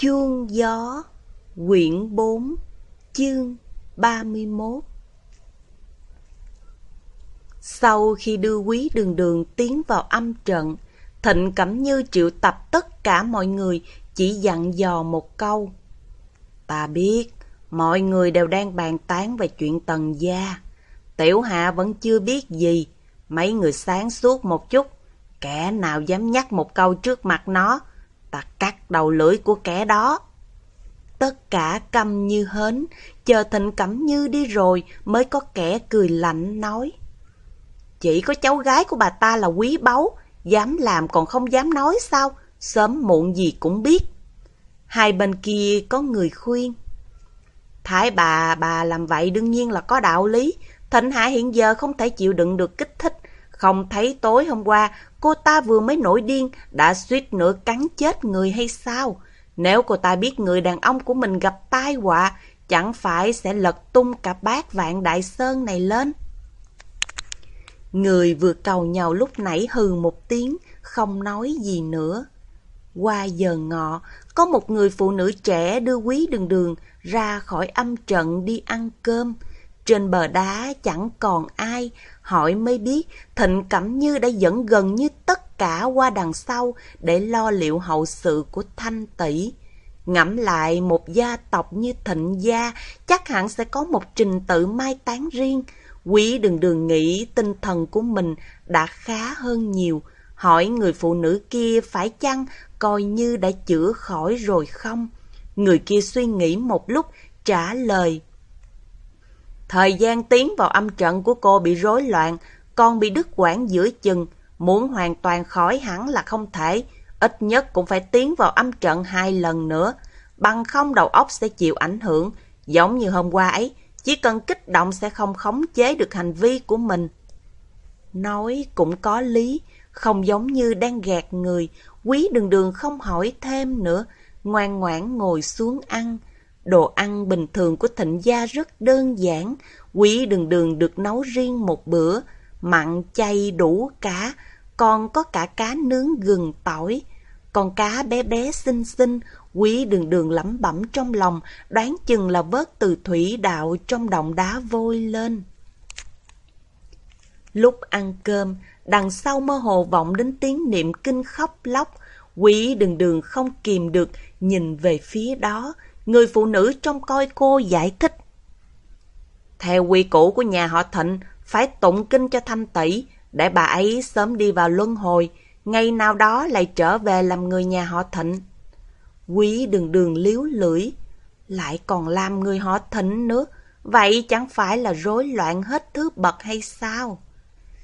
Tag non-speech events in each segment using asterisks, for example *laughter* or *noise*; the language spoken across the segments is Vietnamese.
Chuông gió Quyển 4 Chương 31 Sau khi đưa quý đường đường tiến vào âm trận, Thịnh Cẩm Như triệu tập tất cả mọi người chỉ dặn dò một câu. Ta biết, mọi người đều đang bàn tán về chuyện tần gia. Tiểu Hạ vẫn chưa biết gì, mấy người sáng suốt một chút. Kẻ nào dám nhắc một câu trước mặt nó, ta cắt đầu lưỡi của kẻ đó. Tất cả câm như hến, chờ Thịnh Cẩm Như đi rồi mới có kẻ cười lạnh nói. Chỉ có cháu gái của bà ta là quý báu, dám làm còn không dám nói sao, sớm muộn gì cũng biết. Hai bên kia có người khuyên. Thái bà, bà làm vậy đương nhiên là có đạo lý. Thịnh Hạ hiện giờ không thể chịu đựng được kích thích. Không thấy tối hôm qua cô ta vừa mới nổi điên đã suýt nữa cắn chết người hay sao? Nếu cô ta biết người đàn ông của mình gặp tai họa, chẳng phải sẽ lật tung cả bát vạn đại sơn này lên. Người vừa cầu nhau lúc nãy hừ một tiếng, không nói gì nữa. Qua giờ ngọ, có một người phụ nữ trẻ đưa quý đường đường ra khỏi âm trận đi ăn cơm. Trên bờ đá chẳng còn ai, hỏi mới biết Thịnh Cẩm Như đã dẫn gần như tất cả qua đằng sau để lo liệu hậu sự của Thanh Tỷ. Ngẫm lại một gia tộc như Thịnh Gia chắc hẳn sẽ có một trình tự mai táng riêng. Quý đường đường nghĩ tinh thần của mình đã khá hơn nhiều. Hỏi người phụ nữ kia phải chăng coi như đã chữa khỏi rồi không? Người kia suy nghĩ một lúc trả lời. Thời gian tiến vào âm trận của cô bị rối loạn, con bị đứt quãng giữa chừng, muốn hoàn toàn khỏi hẳn là không thể, ít nhất cũng phải tiến vào âm trận hai lần nữa, bằng không đầu óc sẽ chịu ảnh hưởng, giống như hôm qua ấy, chỉ cần kích động sẽ không khống chế được hành vi của mình. Nói cũng có lý, không giống như đang gạt người, quý đường đường không hỏi thêm nữa, ngoan ngoãn ngồi xuống ăn. Đồ ăn bình thường của thịnh gia rất đơn giản, quý đường đường được nấu riêng một bữa, mặn chay đủ cả, còn có cả cá nướng gừng tỏi. còn cá bé bé xinh xinh, quý đường đường lẩm bẩm trong lòng, đoán chừng là vớt từ thủy đạo trong động đá vôi lên. Lúc ăn cơm, đằng sau mơ hồ vọng đến tiếng niệm kinh khóc lóc, quý đường đường không kìm được, nhìn về phía đó, người phụ nữ trong coi cô giải thích. Theo quy củ của nhà họ Thịnh, phải tụng kinh cho thanh tỷ, để bà ấy sớm đi vào luân hồi, ngày nào đó lại trở về làm người nhà họ Thịnh. Quý đường đường liếu lưỡi, lại còn làm người họ Thịnh nữa, vậy chẳng phải là rối loạn hết thứ bậc hay sao?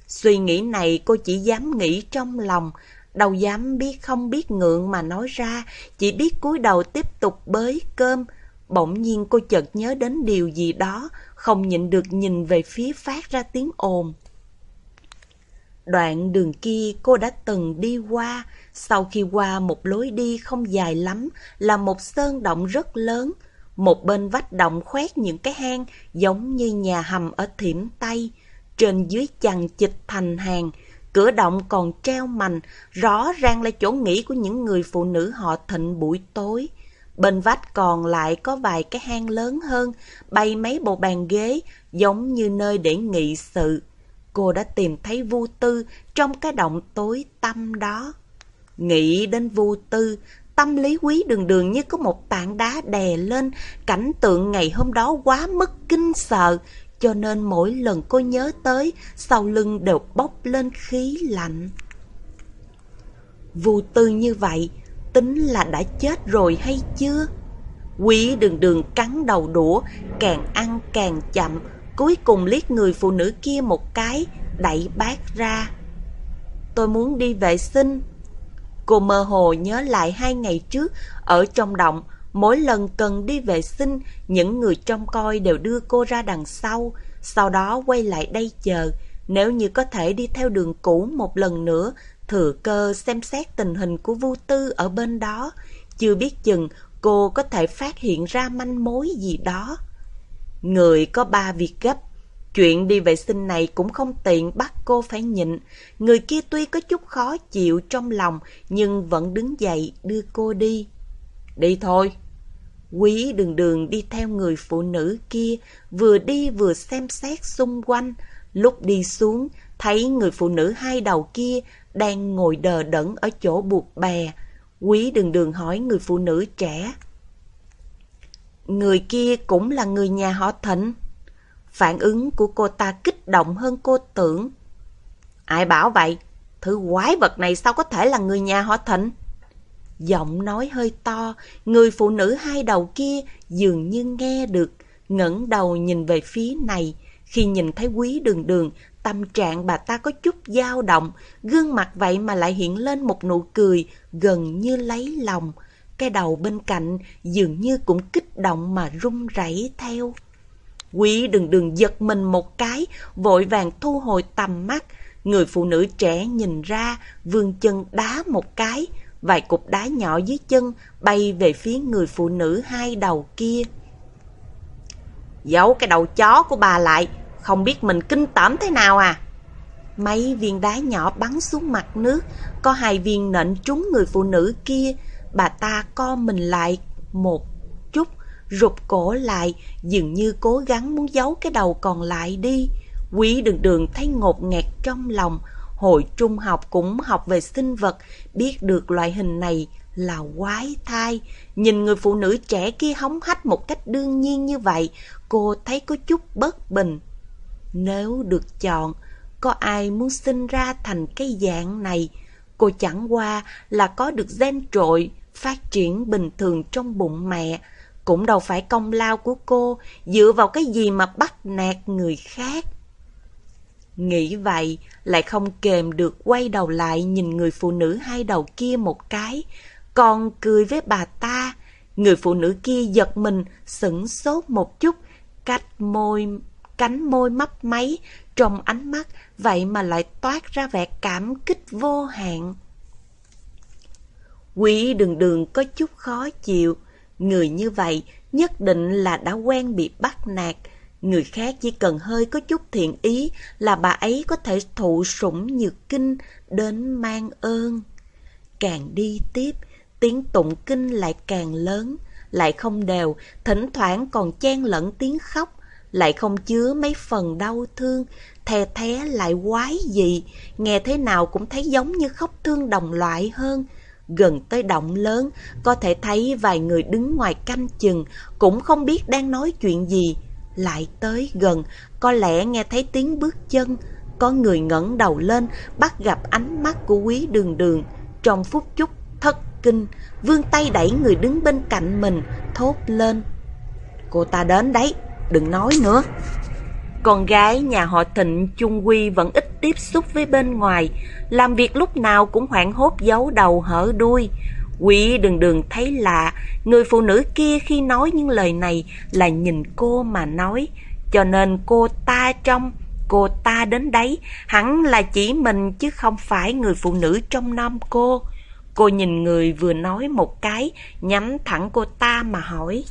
Suy nghĩ này cô chỉ dám nghĩ trong lòng, đâu dám biết không biết ngượng mà nói ra, chỉ biết cúi đầu tiếp tục bới cơm. Bỗng nhiên cô chợt nhớ đến điều gì đó, không nhịn được nhìn về phía phát ra tiếng ồn. Đoạn đường kia cô đã từng đi qua, sau khi qua một lối đi không dài lắm là một sơn động rất lớn. Một bên vách động khoét những cái hang giống như nhà hầm ở thiểm Tây. Trên dưới chằng chịch thành hàng, cửa động còn treo mành, rõ ràng là chỗ nghỉ của những người phụ nữ họ thịnh buổi tối. Bên vách còn lại có vài cái hang lớn hơn, bày mấy bộ bàn ghế, giống như nơi để nghị sự. Cô đã tìm thấy Vu Tư trong cái động tối tăm đó. Nghĩ đến Vu Tư, tâm lý quý đường đường như có một tảng đá đè lên, cảnh tượng ngày hôm đó quá mức kinh sợ, cho nên mỗi lần cô nhớ tới, sau lưng đều bốc lên khí lạnh. Vu Tư như vậy, tính là đã chết rồi hay chưa? Quý đường đường cắn đầu đũa, càng ăn càng chậm, cuối cùng liếc người phụ nữ kia một cái, đẩy bát ra. Tôi muốn đi vệ sinh. Cô mơ hồ nhớ lại hai ngày trước, ở trong động, mỗi lần cần đi vệ sinh, những người trông coi đều đưa cô ra đằng sau, sau đó quay lại đây chờ. Nếu như có thể đi theo đường cũ một lần nữa, thừa cơ xem xét tình hình của Vu Tư ở bên đó, chưa biết chừng cô có thể phát hiện ra manh mối gì đó. Người có ba việc gấp, chuyện đi vệ sinh này cũng không tiện bắt cô phải nhịn. Người kia tuy có chút khó chịu trong lòng nhưng vẫn đứng dậy đưa cô đi. Đi thôi. Quý đường đường đi theo người phụ nữ kia, vừa đi vừa xem xét xung quanh. Lúc đi xuống, thấy người phụ nữ hai đầu kia đang ngồi đờ đẫn ở chỗ buộc bè. Quý đường đường hỏi người phụ nữ trẻ. Người kia cũng là người nhà họ Thịnh. Phản ứng của cô ta kích động hơn cô tưởng. Ai bảo vậy? Thứ quái vật này sao có thể là người nhà họ Thịnh? Giọng nói hơi to, người phụ nữ hai đầu kia dường như nghe được, ngẩng đầu nhìn về phía này. Khi nhìn thấy quý đường đường, tâm trạng bà ta có chút dao động, gương mặt vậy mà lại hiện lên một nụ cười gần như lấy lòng. Cái đầu bên cạnh dường như cũng kích động mà run rẩy theo. Quý đường đường giật mình một cái, vội vàng thu hồi tầm mắt. Người phụ nữ trẻ nhìn ra, vươn chân đá một cái, vài cục đá nhỏ dưới chân bay về phía người phụ nữ hai đầu kia. Giấu cái đầu chó của bà lại, không biết mình kinh tởm thế nào à? Mấy viên đá nhỏ bắn xuống mặt nước, có hai viên nện trúng người phụ nữ kia. Bà ta co mình lại một chút, rụt cổ lại, dường như cố gắng muốn giấu cái đầu còn lại đi. Quý đường đường thấy ngột ngạt trong lòng, Hồi trung học cũng học về sinh vật, biết được loại hình này là quái thai. Nhìn người phụ nữ trẻ kia hóng hách một cách đương nhiên như vậy, cô thấy có chút bất bình. Nếu được chọn, có ai muốn sinh ra thành cái dạng này, cô chẳng qua là có được gen trội, phát triển bình thường trong bụng mẹ, cũng đâu phải công lao của cô, dựa vào cái gì mà bắt nạt người khác. Nghĩ vậy, lại không kềm được quay đầu lại nhìn người phụ nữ hai đầu kia một cái, còn cười với bà ta. Người phụ nữ kia giật mình, sững sốt một chút, cách môi, cánh môi mấp máy, trong ánh mắt, vậy mà lại toát ra vẻ cảm kích vô hạn. Quý đường đường có chút khó chịu, người như vậy nhất định là đã quen bị bắt nạt, Người khác chỉ cần hơi có chút thiện ý là bà ấy có thể thụ sủng nhược kinh đến mang ơn. Càng đi tiếp, tiếng tụng kinh lại càng lớn, lại không đều, thỉnh thoảng còn chen lẫn tiếng khóc, lại không chứa mấy phần đau thương, thè thé lại quái gì, nghe thế nào cũng thấy giống như khóc thương đồng loại hơn. Gần tới động lớn, có thể thấy vài người đứng ngoài canh chừng, cũng không biết đang nói chuyện gì, lại tới gần, có lẽ nghe thấy tiếng bước chân, có người ngẩng đầu lên, bắt gặp ánh mắt của quý đường đường. Trong phút chốc thất kinh, vương tay đẩy người đứng bên cạnh mình, thốt lên. Cô ta đến đấy, đừng nói nữa. Con gái nhà họ Thịnh trung quy vẫn ít tiếp xúc với bên ngoài, làm việc lúc nào cũng hoảng hốt giấu đầu hở đuôi. Quý đường đường thấy lạ, người phụ nữ kia khi nói những lời này là nhìn cô mà nói, cho nên cô ta trong, cô ta đến đấy, hẳn là chỉ mình chứ không phải người phụ nữ trong năm cô. Cô nhìn người vừa nói một cái, nhắm thẳng cô ta mà hỏi.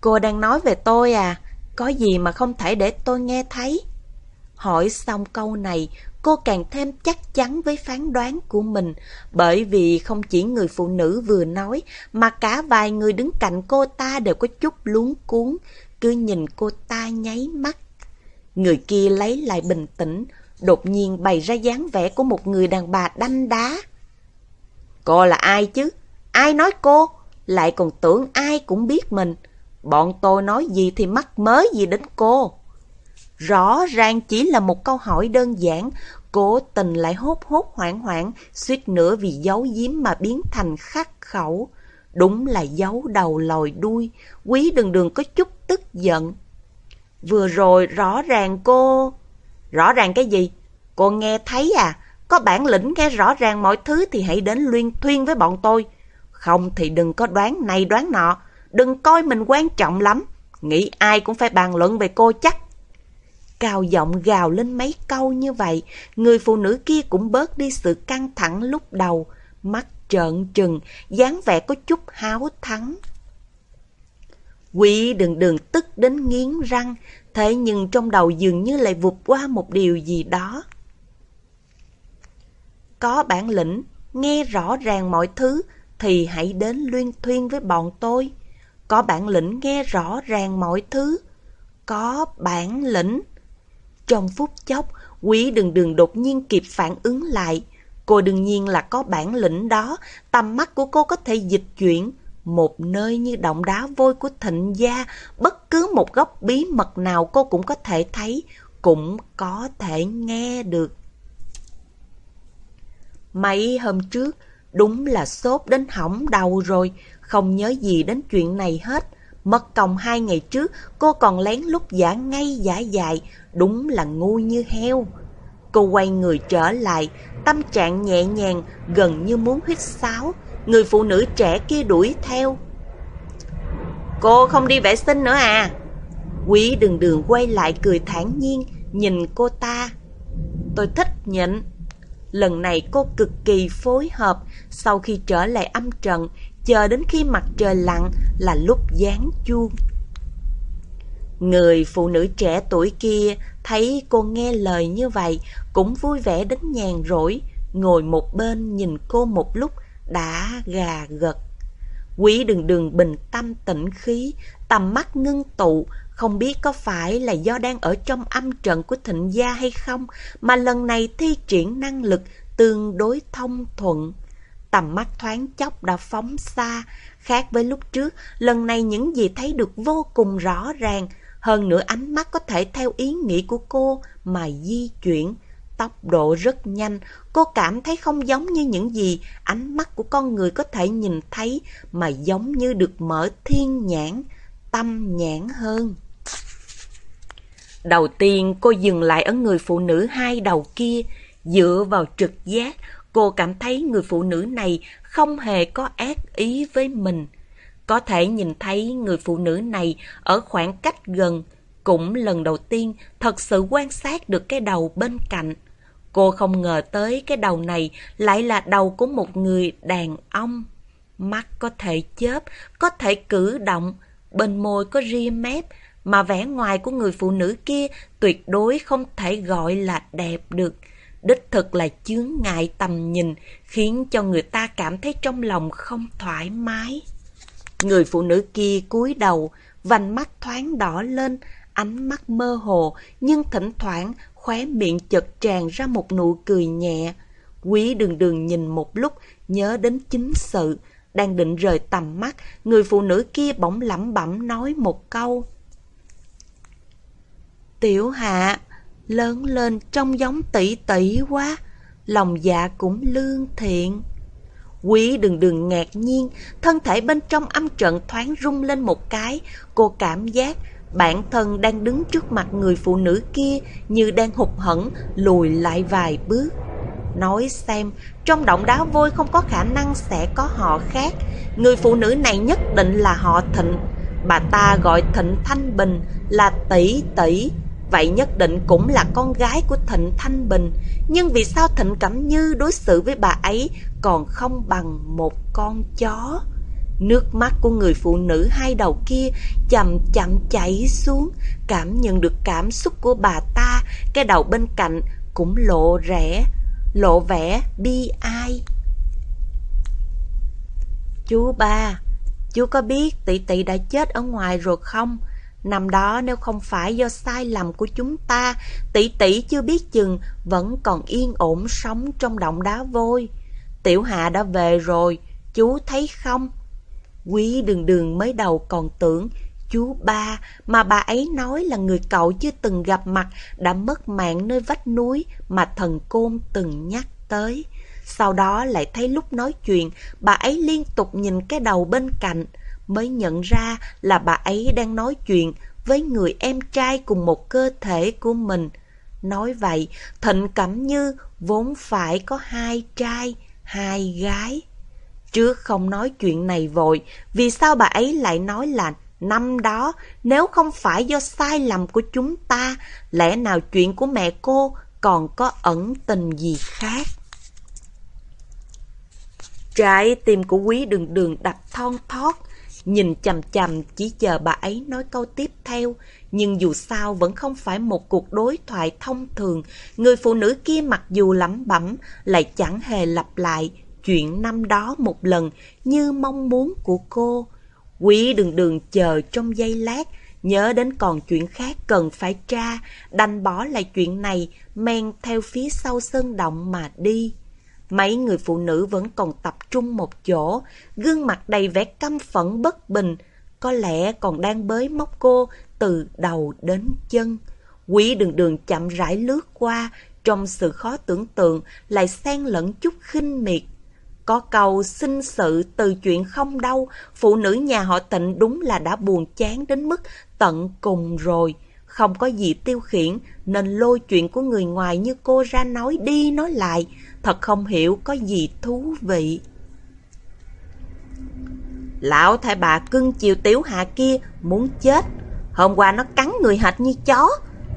Cô đang nói về tôi à? Có gì mà không thể để tôi nghe thấy? Hỏi xong câu này, cô càng thêm chắc chắn với phán đoán của mình, bởi vì không chỉ người phụ nữ vừa nói, mà cả vài người đứng cạnh cô ta đều có chút luống cuốn, cứ nhìn cô ta nháy mắt. Người kia lấy lại bình tĩnh, đột nhiên bày ra dáng vẻ của một người đàn bà đanh đá. Cô là ai chứ? Ai nói cô? Lại còn tưởng ai cũng biết mình. Bọn tôi nói gì thì mắc mới gì đến cô. Rõ ràng chỉ là một câu hỏi đơn giản, cố tình lại hốt hốt hoảng hoảng, suýt nữa vì giấu giếm mà biến thành khắc khẩu. Đúng là giấu đầu lòi đuôi, quý đường đường có chút tức giận. Vừa rồi rõ ràng cô... Rõ ràng cái gì? Cô nghe thấy à? Có bản lĩnh nghe rõ ràng mọi thứ thì hãy đến luyên thuyên với bọn tôi. Không thì đừng có đoán này đoán nọ. Đừng coi mình quan trọng lắm. Nghĩ ai cũng phải bàn luận về cô chắc cao giọng gào lên mấy câu như vậy, người phụ nữ kia cũng bớt đi sự căng thẳng lúc đầu, mắt trợn trừng, dáng vẻ có chút háo thắng. Quỷ đừng đừng tức đến nghiến răng, thế nhưng trong đầu dường như lại vụt qua một điều gì đó. Có bản lĩnh, nghe rõ ràng mọi thứ, thì hãy đến luyên thuyên với bọn tôi. Có bản lĩnh nghe rõ ràng mọi thứ. Có bản lĩnh. Trong phút chốc, quý đừng đừng đột nhiên kịp phản ứng lại. Cô đương nhiên là có bản lĩnh đó, tầm mắt của cô có thể dịch chuyển. Một nơi như động đá vôi của thịnh gia, bất cứ một góc bí mật nào cô cũng có thể thấy, cũng có thể nghe được. Mấy hôm trước, đúng là sốt đến hỏng đầu rồi, không nhớ gì đến chuyện này hết. Mất công hai ngày trước, cô còn lén lút giả ngay giả dại, đúng là ngu như heo. Cô quay người trở lại, tâm trạng nhẹ nhàng, gần như muốn hít sáo. Người phụ nữ trẻ kia đuổi theo. Cô không đi vệ sinh nữa à? Quý đường đường quay lại cười thản nhiên, nhìn cô ta. Tôi thích nhịn. Lần này cô cực kỳ phối hợp, sau khi trở lại âm trận, chờ đến khi mặt trời lặn là lúc dán chuông. Người phụ nữ trẻ tuổi kia thấy cô nghe lời như vậy cũng vui vẻ đến nhàn rỗi, ngồi một bên nhìn cô một lúc đã gà gật. Quý đừng đừng bình tâm tĩnh khí, tầm mắt ngưng tụ, không biết có phải là do đang ở trong âm trận của thịnh gia hay không, mà lần này thi triển năng lực tương đối thông thuận. Tầm mắt thoáng chốc đã phóng xa, khác với lúc trước, lần này những gì thấy được vô cùng rõ ràng, hơn nữa ánh mắt có thể theo ý nghĩ của cô mà di chuyển. Tốc độ rất nhanh, cô cảm thấy không giống như những gì ánh mắt của con người có thể nhìn thấy mà giống như được mở thiên nhãn, tâm nhãn hơn. Đầu tiên cô dừng lại ở người phụ nữ hai đầu kia, dựa vào trực giác, cô cảm thấy người phụ nữ này không hề có ác ý với mình. Có thể nhìn thấy người phụ nữ này ở khoảng cách gần, cũng lần đầu tiên thật sự quan sát được cái đầu bên cạnh. Cô không ngờ tới cái đầu này lại là đầu của một người đàn ông. Mắt có thể chớp, có thể cử động, bên môi có ria mép, mà vẻ ngoài của người phụ nữ kia tuyệt đối không thể gọi là đẹp được. Đích thực là chướng ngại tầm nhìn, khiến cho người ta cảm thấy trong lòng không thoải mái. Người phụ nữ kia cúi đầu, vành mắt thoáng đỏ lên, ánh mắt mơ hồ, nhưng thỉnh thoảng khóe miệng chợt tràn ra một nụ cười nhẹ. Quý đường đường nhìn một lúc, nhớ đến chính sự. Đang định rời tầm mắt, người phụ nữ kia bỗng lẩm bẩm nói một câu. Tiểu hạ, lớn lên trông giống tỷ tỷ quá, lòng dạ cũng lương thiện. Quý đừng đừng ngạc nhiên, thân thể bên trong âm trận thoáng rung lên một cái, cô cảm giác bản thân đang đứng trước mặt người phụ nữ kia như đang hụt hẫng lùi lại vài bước. Nói xem, trong động đá vôi không có khả năng sẽ có họ khác. Người phụ nữ này nhất định là họ Thịnh. Bà ta gọi Thịnh Thanh Bình là tỷ tỷ. Vậy nhất định cũng là con gái của Thịnh Thanh Bình. Nhưng vì sao Thịnh Cẩm Như đối xử với bà ấy còn không bằng một con chó? Nước mắt của người phụ nữ hai đầu kia chậm chậm chảy xuống, cảm nhận được cảm xúc của bà ta, cái đầu bên cạnh cũng lộ rẽ, lộ vẻ bi ai. Chú ba, chú có biết tỷ tỷ đã chết ở ngoài rồi không? Năm đó nếu không phải do sai lầm của chúng ta, tỷ tỷ chưa biết chừng vẫn còn yên ổn sống trong động đá vôi. Tiểu Hạ đã về rồi, chú thấy không? Quý đường đường mới đầu còn tưởng chú ba mà bà ấy nói là người cậu chưa từng gặp mặt đã mất mạng nơi vách núi mà thần côn từng nhắc tới. Sau đó lại thấy lúc nói chuyện, bà ấy liên tục nhìn cái đầu bên cạnh, mới nhận ra là bà ấy đang nói chuyện với người em trai cùng một cơ thể của mình. Nói vậy, Thịnh Cẩm Như vốn phải có hai trai, hai gái. Trước không nói chuyện này vội, vì sao bà ấy lại nói là năm đó nếu không phải do sai lầm của chúng ta, lẽ nào chuyện của mẹ cô còn có ẩn tình gì khác? Trái tim của quý đường đường đập thon thót, nhìn chằm chằm chỉ chờ bà ấy nói câu tiếp theo. Nhưng dù sao vẫn không phải một cuộc đối thoại thông thường, người phụ nữ kia mặc dù lẩm bẩm lại chẳng hề lặp lại chuyện năm đó một lần như mong muốn của cô. Quý đường đường chờ trong giây lát, nhớ đến còn chuyện khác cần phải tra, đành bỏ lại chuyện này, men theo phía sau sơn động mà đi. Mấy người phụ nữ vẫn còn tập trung một chỗ, gương mặt đầy vẻ căm phẫn bất bình, có lẽ còn đang bới móc cô từ đầu đến chân. Quý đường đường chậm rãi lướt qua, trong sự khó tưởng tượng lại xen lẫn chút khinh miệt. Có câu sinh sự từ chuyện không đâu, phụ nữ nhà họ tịnh đúng là đã buồn chán đến mức tận cùng rồi. Không có gì tiêu khiển nên lôi chuyện của người ngoài như cô ra nói đi nói lại. Thật không hiểu có gì thú vị. Lão thay bà cưng chiều tiểu hạ kia muốn chết. Hôm qua nó cắn người hệt như chó.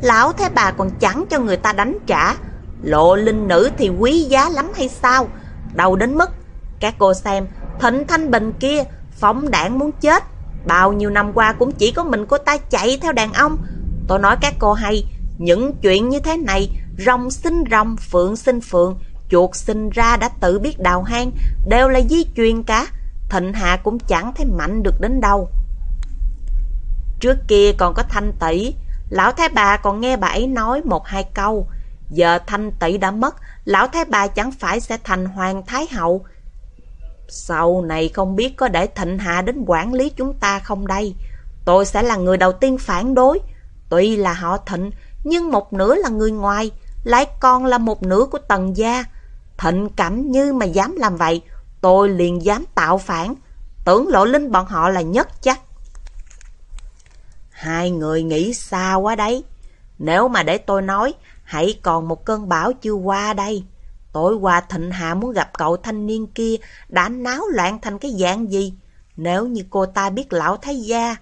Lão thay bà còn chẳng cho người ta đánh trả. Lộ linh nữ thì quý giá lắm hay sao? Đầu đến mức, các cô xem, Thịnh Thanh Bình kia, phóng đảng muốn chết. Bao nhiêu năm qua cũng chỉ có mình cô ta chạy theo đàn ông. Tôi nói các cô hay, những chuyện như thế này, rồng sinh rồng, phượng sinh phượng, chuột sinh ra đã tự biết đào hang, đều là di truyền cả. Thịnh Hạ cũng chẳng thấy mạnh được đến đâu. Trước kia còn có thanh tỷ, lão thái bà còn nghe bà ấy nói một hai câu. Giờ thanh tỷ đã mất, lão thái bà chẳng phải sẽ thành hoàng thái hậu. Sau này không biết có để thịnh hạ đến quản lý chúng ta không đây. Tôi sẽ là người đầu tiên phản đối. Tuy là họ thịnh, nhưng một nửa là người ngoài, lại còn là một nửa của tần gia. Thịnh cảm như mà dám làm vậy, tôi liền dám tạo phản. Tưởng lộ linh bọn họ là nhất chắc. Hai người nghĩ xa quá đấy. Nếu mà để tôi nói, hãy còn một cơn bão chưa qua đây. Tối qua Thịnh Hạ muốn gặp cậu thanh niên kia đã náo loạn thành cái dạng gì? Nếu như cô ta biết lão thái gia,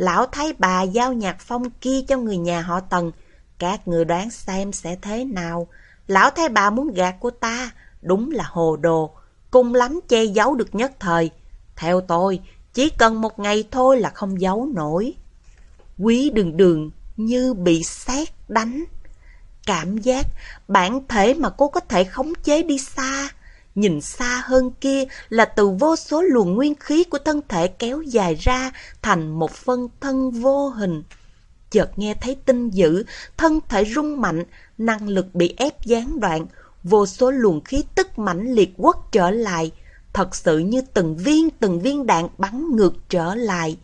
lão thái bà giao nhạc phong kia cho người nhà họ Tần, các người đoán xem sẽ thế nào? Lão thái bà muốn gạt của ta, đúng là hồ đồ, cùng lắm che giấu được nhất thời. Theo tôi, chỉ cần một ngày thôi là không giấu nổi. Quý đường đường như bị sét đánh. Cảm giác bản thể mà cô có thể khống chế đi xa. Nhìn xa hơn kia là từ vô số luồng nguyên khí của thân thể kéo dài ra thành một phân thân vô hình. Chợt nghe thấy tinh dữ, thân thể rung mạnh, năng lực bị ép gián đoạn, vô số luồng khí tức mãnh liệt quất trở lại, thật sự như từng viên từng viên đạn bắn ngược trở lại.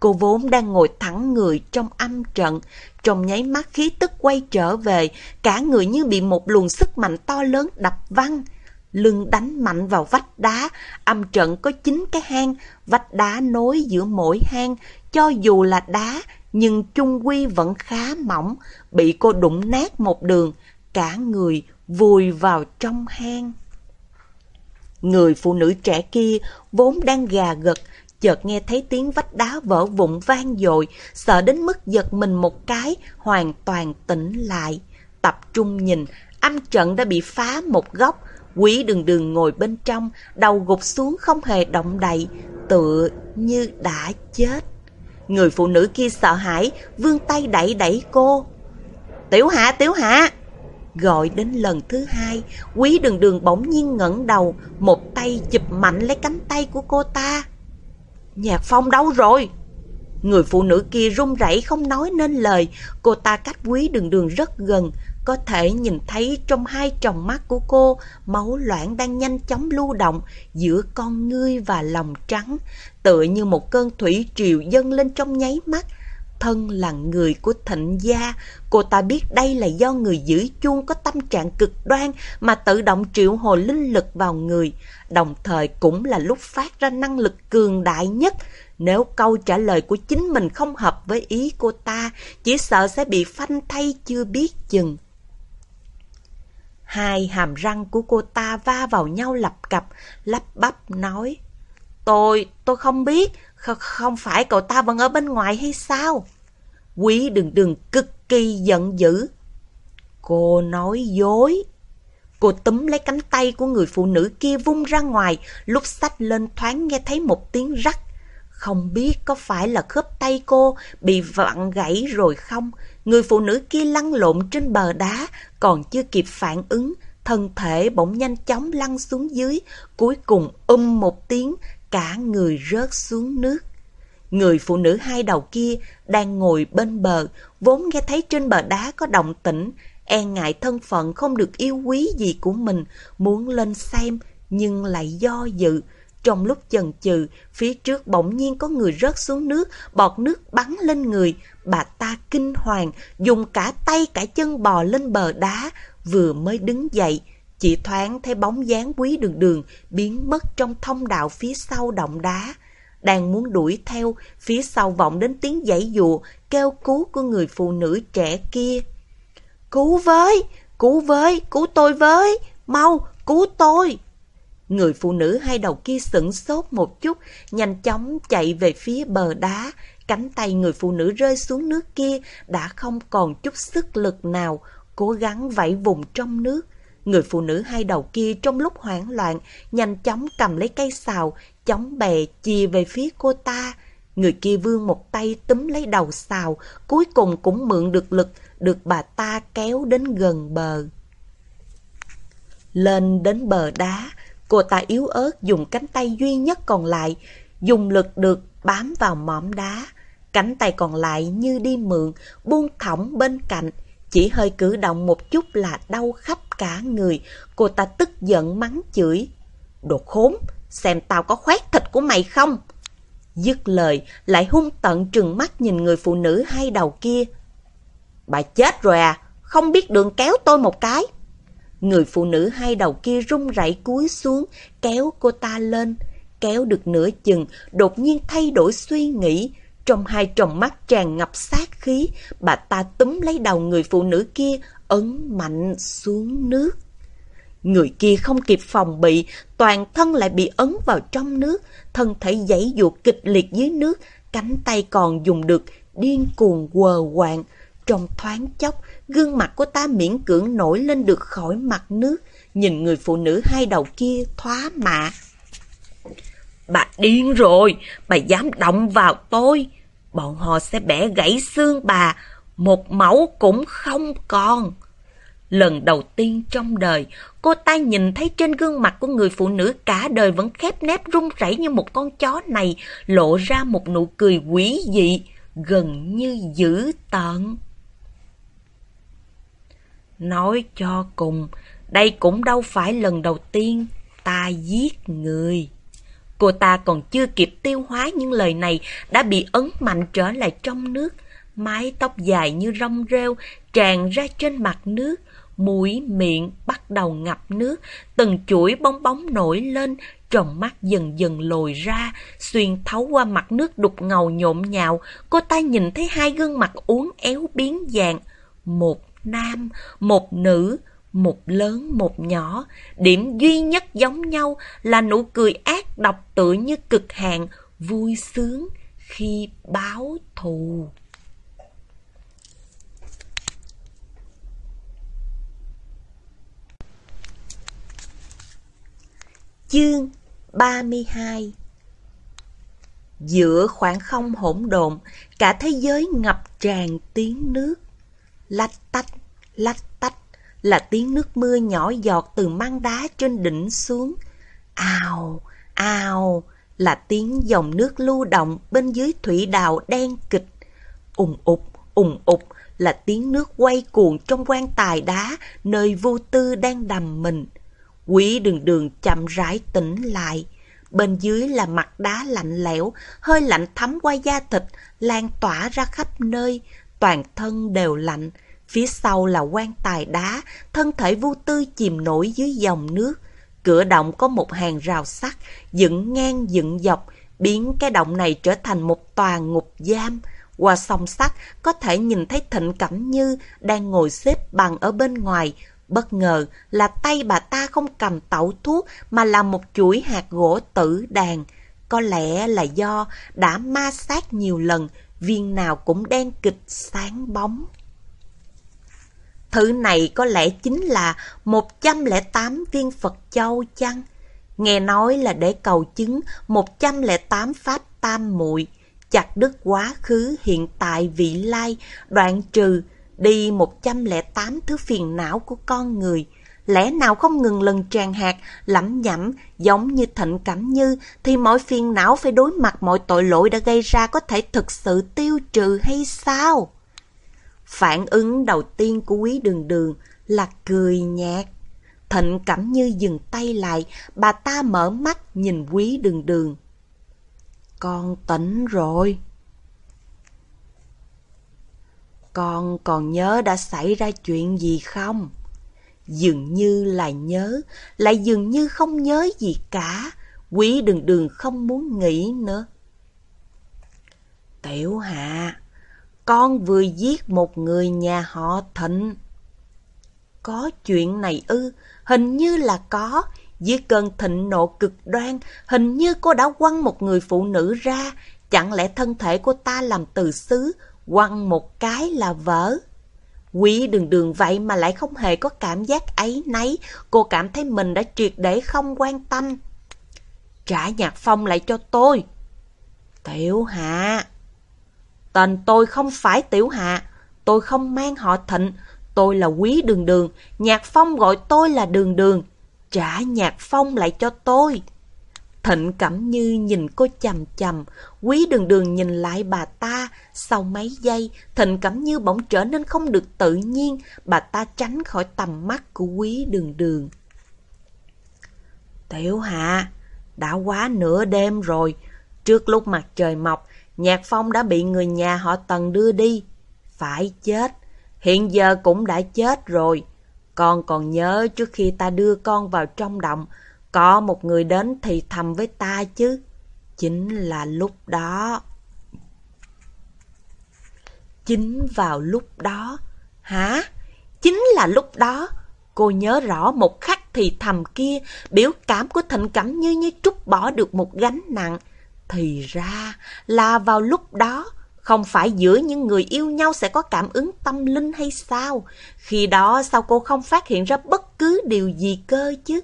Cô vốn đang ngồi thẳng người trong âm trận, trong nháy mắt khí tức quay trở về, cả người như bị một luồng sức mạnh to lớn đập văng. Lưng đánh mạnh vào vách đá, âm trận có chín cái hang, vách đá nối giữa mỗi hang, cho dù là đá, nhưng chung quy vẫn khá mỏng, bị cô đụng nát một đường, cả người vùi vào trong hang. Người phụ nữ trẻ kia vốn đang gà gật, chợt nghe thấy tiếng vách đá vỡ vụn vang dội, sợ đến mức giật mình một cái, hoàn toàn tỉnh lại. Tập trung nhìn, âm trận đã bị phá một góc, quý đường đường ngồi bên trong, đầu gục xuống không hề động đậy, tựa như đã chết. Người phụ nữ kia sợ hãi, vươn tay đẩy đẩy cô. Tiểu hạ, tiểu hạ! Gọi đến lần thứ hai, quý đường đường bỗng nhiên ngẩng đầu, một tay chụp mạnh lấy cánh tay của cô ta. Nhạc phong đâu rồi? Người phụ nữ kia run rẩy không nói nên lời, cô ta cách quý đường đường rất gần, có thể nhìn thấy trong hai tròng mắt của cô, máu loãng đang nhanh chóng lưu động giữa con ngươi và lòng trắng, tựa như một cơn thủy triều dâng lên trong nháy mắt. Thân là người của thịnh gia, cô ta biết đây là do người giữ chuông có tâm trạng cực đoan mà tự động triệu hồi linh lực vào người, đồng thời cũng là lúc phát ra năng lực cường đại nhất. Nếu câu trả lời của chính mình không hợp với ý cô ta, chỉ sợ sẽ bị phanh thay chưa biết chừng. Hai hàm răng của cô ta va vào nhau lập cập, lắp bắp nói. Tôi, tôi không biết, không phải cậu ta vẫn ở bên ngoài hay sao? Quý đừng đừng cực kỳ giận dữ. Cô nói dối. Cô túm lấy cánh tay của người phụ nữ kia vung ra ngoài, lúc sách lên thoáng nghe thấy một tiếng rắc. Không biết có phải là khớp tay cô bị vặn gãy rồi không? Người phụ nữ kia lăn lộn trên bờ đá, còn chưa kịp phản ứng, thân thể bỗng nhanh chóng lăn xuống dưới, cuối cùng um một tiếng, cả người rớt xuống nước. Người phụ nữ hai đầu kia đang ngồi bên bờ, vốn nghe thấy trên bờ đá có động tĩnh, e ngại thân phận không được yêu quý gì của mình, muốn lên xem, nhưng lại do dự. Trong lúc chần chừ, phía trước bỗng nhiên có người rớt xuống nước, bọt nước bắn lên người. Bà ta kinh hoàng, dùng cả tay cả chân bò lên bờ đá, vừa mới đứng dậy. Chỉ thoáng thấy bóng dáng quý đường đường biến mất trong thông đạo phía sau động đá. Đang muốn đuổi theo, phía sau vọng đến tiếng giãy dụa, kêu cứu của người phụ nữ trẻ kia. Cứu với, cứu với, cứu tôi với, mau, cứu tôi. Người phụ nữ hai đầu kia sửng sốt một chút, nhanh chóng chạy về phía bờ đá. Cánh tay người phụ nữ rơi xuống nước kia đã không còn chút sức lực nào, cố gắng vẫy vùng trong nước. Người phụ nữ hai đầu kia trong lúc hoảng loạn, nhanh chóng cầm lấy cây xào, chống bè chìa về phía cô ta. Người kia vươn một tay túm lấy đầu xào, cuối cùng cũng mượn được lực, được bà ta kéo đến gần bờ. Lên đến bờ đá, cô ta yếu ớt dùng cánh tay duy nhất còn lại, dùng lực được bám vào mỏm đá. Cánh tay còn lại như đi mượn, buông thõng bên cạnh, chỉ hơi cử động một chút là đau khắp cả người, cô ta tức giận mắng chửi. Đồ khốn, xem tao có khoét thịt của mày không? Dứt lời, lại hung tận trừng mắt nhìn người phụ nữ hai đầu kia. Bà chết rồi à, không biết đường kéo tôi một cái. Người phụ nữ hai đầu kia run rẩy cúi xuống, kéo cô ta lên. Kéo được nửa chừng, đột nhiên thay đổi suy nghĩ. Trong hai tròng mắt tràn ngập sát khí, bà ta túm lấy đầu người phụ nữ kia, ấn mạnh xuống nước. Người kia không kịp phòng bị, toàn thân lại bị ấn vào trong nước, thân thể giãy giụa kịch liệt dưới nước, cánh tay còn dùng được, điên cuồng quờ quạng. Trong thoáng chốc, gương mặt của ta miễn cưỡng nổi lên được khỏi mặt nước, nhìn người phụ nữ hai đầu kia thoá mạ. Bà điên rồi, bà dám động vào tôi. Bọn họ sẽ bẻ gãy xương bà, một máu cũng không còn. Lần đầu tiên trong đời, cô ta nhìn thấy trên gương mặt của người phụ nữ cả đời vẫn khép nép run rẩy như một con chó này, lộ ra một nụ cười quỷ dị, gần như dữ tợn. Nói cho cùng, đây cũng đâu phải lần đầu tiên ta giết người. Cô ta còn chưa kịp tiêu hóa những lời này đã bị ấn mạnh trở lại trong nước. Mái tóc dài như rong rêu tràn ra trên mặt nước, mũi miệng bắt đầu ngập nước, từng chuỗi bong bóng nổi lên, tròng mắt dần dần lồi ra, xuyên thấu qua mặt nước đục ngầu nhộn nhạo, cô ta nhìn thấy hai gương mặt uốn éo biến dạng, một nam, một nữ, một lớn một nhỏ, điểm duy nhất giống nhau là nụ cười ác độc tựa như cực hạn, vui sướng khi báo thù. Chương 32 Giữa khoảng không hỗn độn, cả thế giới ngập tràn tiếng nước. Lách tách, lách tách là tiếng nước mưa nhỏ giọt từ mang đá trên đỉnh xuống. Ào, ào là tiếng dòng nước lưu động bên dưới thủy đào đen kịch. Ùng ục, ùng ục là tiếng nước quay cuồng trong quan tài đá nơi vô tư đang đầm mình. Quý đường đường chậm rãi tỉnh lại. Bên dưới là mặt đá lạnh lẽo, hơi lạnh thấm qua da thịt, lan tỏa ra khắp nơi, toàn thân đều lạnh. Phía sau là quan tài đá, thân thể vô tư chìm nổi dưới dòng nước. Cửa động có một hàng rào sắt, dựng ngang dựng dọc, biến cái động này trở thành một tòa ngục giam. Qua song sắt có thể nhìn thấy Thịnh Cẩm Như đang ngồi xếp bằng ở bên ngoài, Bất ngờ là tay bà ta không cầm tẩu thuốc mà là một chuỗi hạt gỗ tử đàn. Có lẽ là do đã ma sát nhiều lần, viên nào cũng đen kịch sáng bóng. Thứ này có lẽ chính là 108 viên Phật Châu chăng? Nghe nói là để cầu chứng 108 Pháp Tam muội chặt đứt quá khứ hiện tại vị lai, đoạn trừ đi 108 thứ phiền não của con người, lẽ nào không ngừng lần tràn hạt, lẩm nhẩm, giống như thịnh cảm như, thì mọi phiền não phải đối mặt mọi tội lỗi đã gây ra có thể thực sự tiêu trừ hay sao? Phản ứng đầu tiên của quý đường đường là cười nhạt. Thịnh cảm như dừng tay lại, bà ta mở mắt nhìn quý đường đường. Con tỉnh rồi. Con còn nhớ đã xảy ra chuyện gì không? Dường như là nhớ, lại dường như không nhớ gì cả. Quý đường đường không muốn nghĩ nữa. Tiểu hạ, con vừa giết một người nhà họ thịnh. Có chuyện này ư, hình như là có. Dưới cơn thịnh nộ cực đoan, hình như cô đã quăng một người phụ nữ ra. Chẳng lẽ thân thể của ta làm từ xứ, quăng một cái là vỡ? Quý đường đường vậy mà lại không hề có cảm giác ấy nấy, cô cảm thấy mình đã triệt để không quan tâm. Trả nhạc phong lại cho tôi. Tiểu hạ. Tên tôi không phải tiểu hạ, tôi không mang họ thịnh, tôi là quý đường đường, nhạc phong gọi tôi là đường đường. Trả nhạc phong lại cho tôi. Thịnh Cẩm Như nhìn cô chằm chằm, quý đường đường nhìn lại bà ta. Sau mấy giây, Thịnh Cẩm Như bỗng trở nên không được tự nhiên, bà ta tránh khỏi tầm mắt của quý đường đường. Tiểu Hạ, đã quá nửa đêm rồi. Trước lúc mặt trời mọc, Nhạc Phong đã bị người nhà họ Tần đưa đi. Phải chết, hiện giờ cũng đã chết rồi. Con còn nhớ trước khi ta đưa con vào trong động, có một người đến thì thầm với ta chứ. Chính là lúc đó. Chính vào lúc đó. Hả? Chính là lúc đó. Cô nhớ rõ một khắc thì thầm kia, biểu cảm của thịnh cảm như như trút bỏ được một gánh nặng. Thì ra là vào lúc đó, không phải giữa những người yêu nhau sẽ có cảm ứng tâm linh hay sao? Khi đó sao cô không phát hiện ra bất cứ điều gì cơ chứ?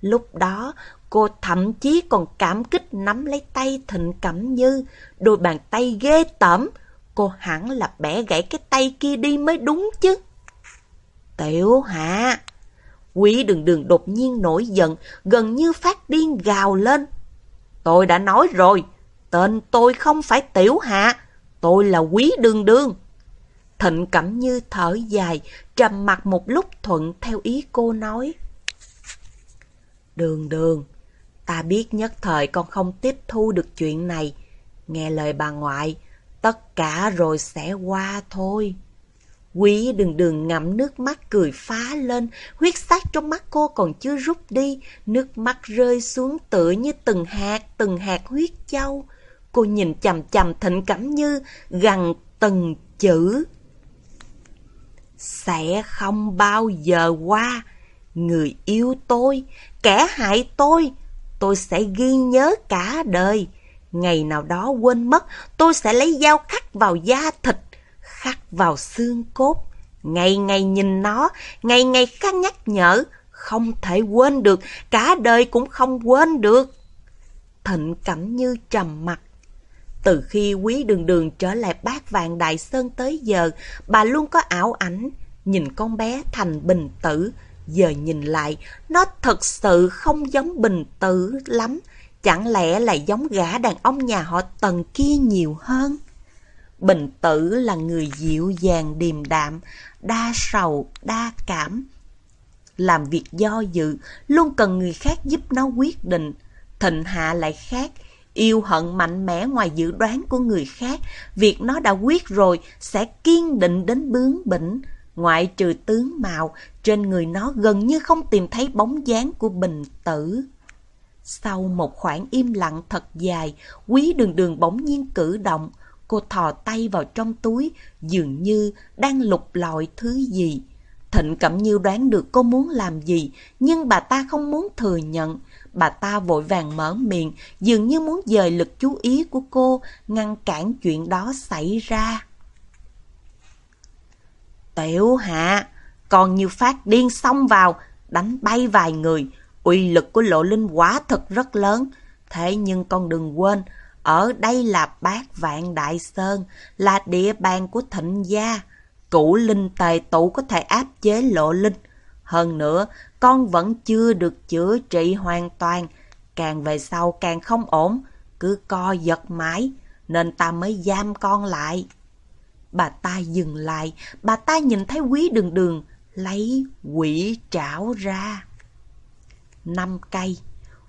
Lúc đó, cô thậm chí còn cảm kích nắm lấy tay Thịnh Cẩm Như, đôi bàn tay ghê tởm. Cô hẳn là bẻ gãy cái tay kia đi mới đúng chứ. Tiểu hạ, quý đường đường đột nhiên nổi giận, gần như phát điên gào lên. Tôi đã nói rồi, tên tôi không phải Tiểu Hạ, tôi là Quý Đường Đường. Thịnh Cẩm Như thở dài, trầm mặt một lúc thuận theo ý cô nói. Đường đường, ta biết nhất thời con không tiếp thu được chuyện này. Nghe lời bà ngoại, tất cả rồi sẽ qua thôi. Quý đường đường ngậm nước mắt cười phá lên, huyết sắc trong mắt cô còn chưa rút đi, nước mắt rơi xuống tựa như từng hạt, từng hạt huyết châu. Cô nhìn chầm chầm thịnh cảm như, gằn từng chữ. Sẽ không bao giờ qua, người yêu tôi, kẻ hại tôi, tôi sẽ ghi nhớ cả đời. Ngày nào đó quên mất, tôi sẽ lấy dao khắc vào da thịt, khắc vào xương cốt. Ngày ngày nhìn nó, ngày ngày khắc nhắc nhở, không thể quên được, cả đời cũng không quên được. Thịnh Cẩm Như trầm mặt. Từ khi quý đường đường trở lại bát vàng Đại Sơn tới giờ, bà luôn có ảo ảnh, nhìn con bé thành bình tử. Giờ nhìn lại, nó thật sự không giống bình tử lắm. Chẳng lẽ lại giống gã đàn ông nhà họ Tần kia nhiều hơn? Bình tử là người dịu dàng điềm đạm, đa sầu, đa cảm. Làm việc do dự, luôn cần người khác giúp nó quyết định. Thịnh hạ lại khác, yêu hận mạnh mẽ ngoài dự đoán của người khác. Việc nó đã quyết rồi, sẽ kiên định đến bướng bỉnh. Ngoại trừ tướng mạo, trên người nó gần như không tìm thấy bóng dáng của bình tử. Sau một khoảng im lặng thật dài, quý đường đường bỗng nhiên cử động, Cô thò tay vào trong túi, dường như đang lục lọi thứ gì. Thịnh Cẩm Như đoán được cô muốn làm gì, nhưng bà ta không muốn thừa nhận. Bà ta vội vàng mở miệng, dường như muốn dời lực chú ý của cô, ngăn cản chuyện đó xảy ra. Tiểu hạ, còn như phát điên xông vào, đánh bay vài người. Uy lực của lộ linh quả thật rất lớn. Thế nhưng con đừng quên, ở đây là bát vạn đại sơn, là địa bàn của thịnh gia. Cũ linh tài tụ có thể áp chế lộ linh. Hơn nữa, con vẫn chưa được chữa trị hoàn toàn. Càng về sau càng không ổn, cứ co giật mãi, nên ta mới giam con lại. Bà ta dừng lại, bà ta nhìn thấy quý đường đường, lấy quỷ trảo ra. Năm cây,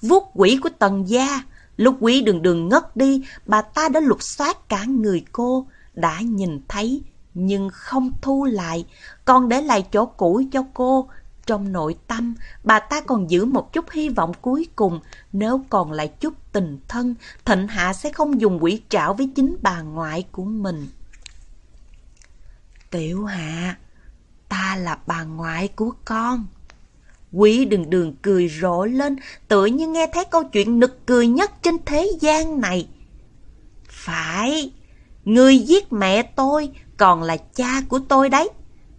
vuốt quỷ của tần gia. Lúc quý đường đường ngất đi, bà ta đã lục soát cả người cô, đã nhìn thấy, nhưng không thu lại, còn để lại chỗ cũ cho cô. Trong nội tâm, bà ta còn giữ một chút hy vọng cuối cùng, nếu còn lại chút tình thân, Thịnh Hạ sẽ không dùng quỷ trảo với chính bà ngoại của mình. Tiểu Hạ, ta là bà ngoại của con. Quý đường đường cười rộ lên, tựa như nghe thấy câu chuyện nực cười nhất trên thế gian này. Phải, người giết mẹ tôi còn là cha của tôi đấy.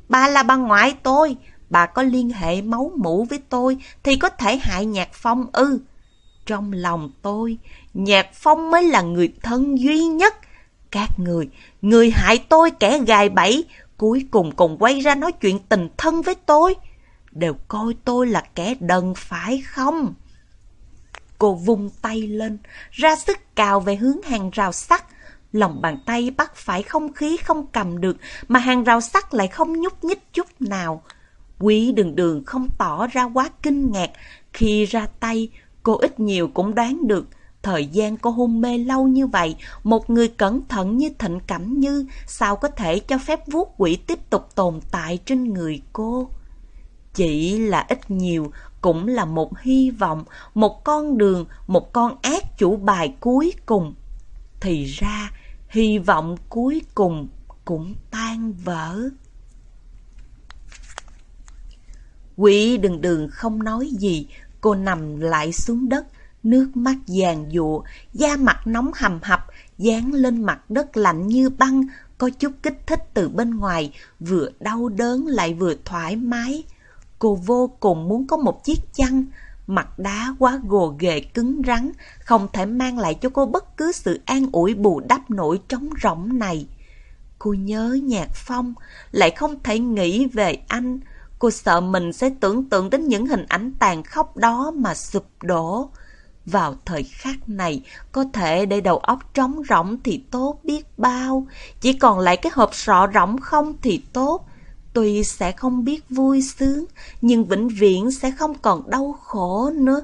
Bà là bà ngoại tôi, bà có liên hệ máu mủ với tôi thì có thể hại Nhạc Phong ư. Trong lòng tôi, Nhạc Phong mới là người thân duy nhất. Các người, người hại tôi kẻ gài bẫy, cuối cùng còn quay ra nói chuyện tình thân với tôi. Đều coi tôi là kẻ đần phải không? Cô vung tay lên, ra sức cào về hướng hàng rào sắt. Lòng bàn tay bắt phải không khí không cầm được, mà hàng rào sắt lại không nhúc nhích chút nào. Quý đường đường không tỏ ra quá kinh ngạc. Khi ra tay, cô ít nhiều cũng đoán được. Thời gian cô hôn mê lâu như vậy, một người cẩn thận như Thịnh cảnh Như, sao có thể cho phép vuốt quỷ tiếp tục tồn tại trên người cô? Chỉ là ít nhiều, cũng là một hy vọng, một con đường, một con ác chủ bài cuối cùng. Thì ra, hy vọng cuối cùng cũng tan vỡ. Quỷ đường đường không nói gì, cô nằm lại xuống đất, nước mắt vàng dụa, da mặt nóng hầm hập, dán lên mặt đất lạnh như băng, có chút kích thích từ bên ngoài, vừa đau đớn lại vừa thoải mái. Cô vô cùng muốn có một chiếc chăn, mặt đá quá gồ ghề cứng rắn, không thể mang lại cho cô bất cứ sự an ủi bù đắp nổi trống rỗng này. Cô nhớ nhạc phong, lại không thể nghĩ về anh, Cô sợ mình sẽ tưởng tượng đến những hình ảnh tàn khốc đó mà sụp đổ. Vào thời khắc này, có thể để đầu óc trống rỗng thì tốt biết bao. Chỉ còn lại cái hộp sọ rỗng không thì tốt. Tuy sẽ không biết vui sướng, nhưng vĩnh viễn sẽ không còn đau khổ nữa.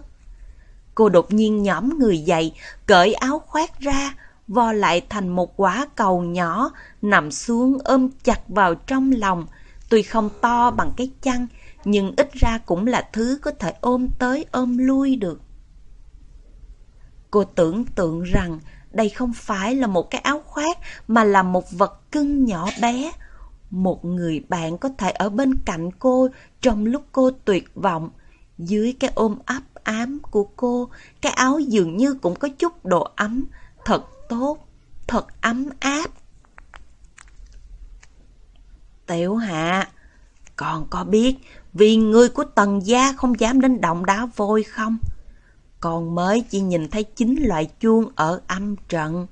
Cô đột nhiên nhõm người dậy, cởi áo khoác ra, vo lại thành một quả cầu nhỏ, nằm xuống ôm chặt vào trong lòng, Tuy không to bằng cái chăn, nhưng ít ra cũng là thứ có thể ôm tới ôm lui được. Cô tưởng tượng rằng đây không phải là một cái áo khoác mà là một vật cưng nhỏ bé. Một người bạn có thể ở bên cạnh cô trong lúc cô tuyệt vọng. Dưới cái ôm ấp ám của cô, cái áo dường như cũng có chút độ ấm. Thật tốt, thật ấm áp. Tiểu hạ, còn có biết vì người của tần gia không dám đến động đá vôi không? Con mới chỉ nhìn thấy chín loại chuông ở âm trận.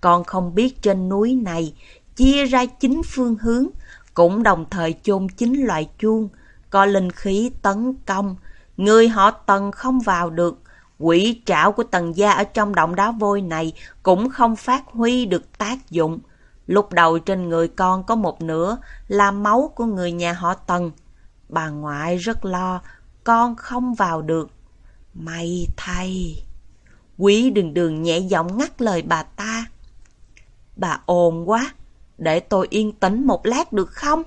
Con không biết trên núi này chia ra chín phương hướng, cũng đồng thời chôn chín loại chuông, có linh khí tấn công. Người họ tần không vào được. Quỷ trảo của tần gia ở trong động đá vôi này cũng không phát huy được tác dụng. Lúc đầu trên người con có một nửa là máu của người nhà họ Tần. Bà ngoại rất lo, con không vào được. May thay. Quý đường đường nhẹ giọng ngắt lời bà ta. Bà ồn quá, để tôi yên tĩnh một lát được không?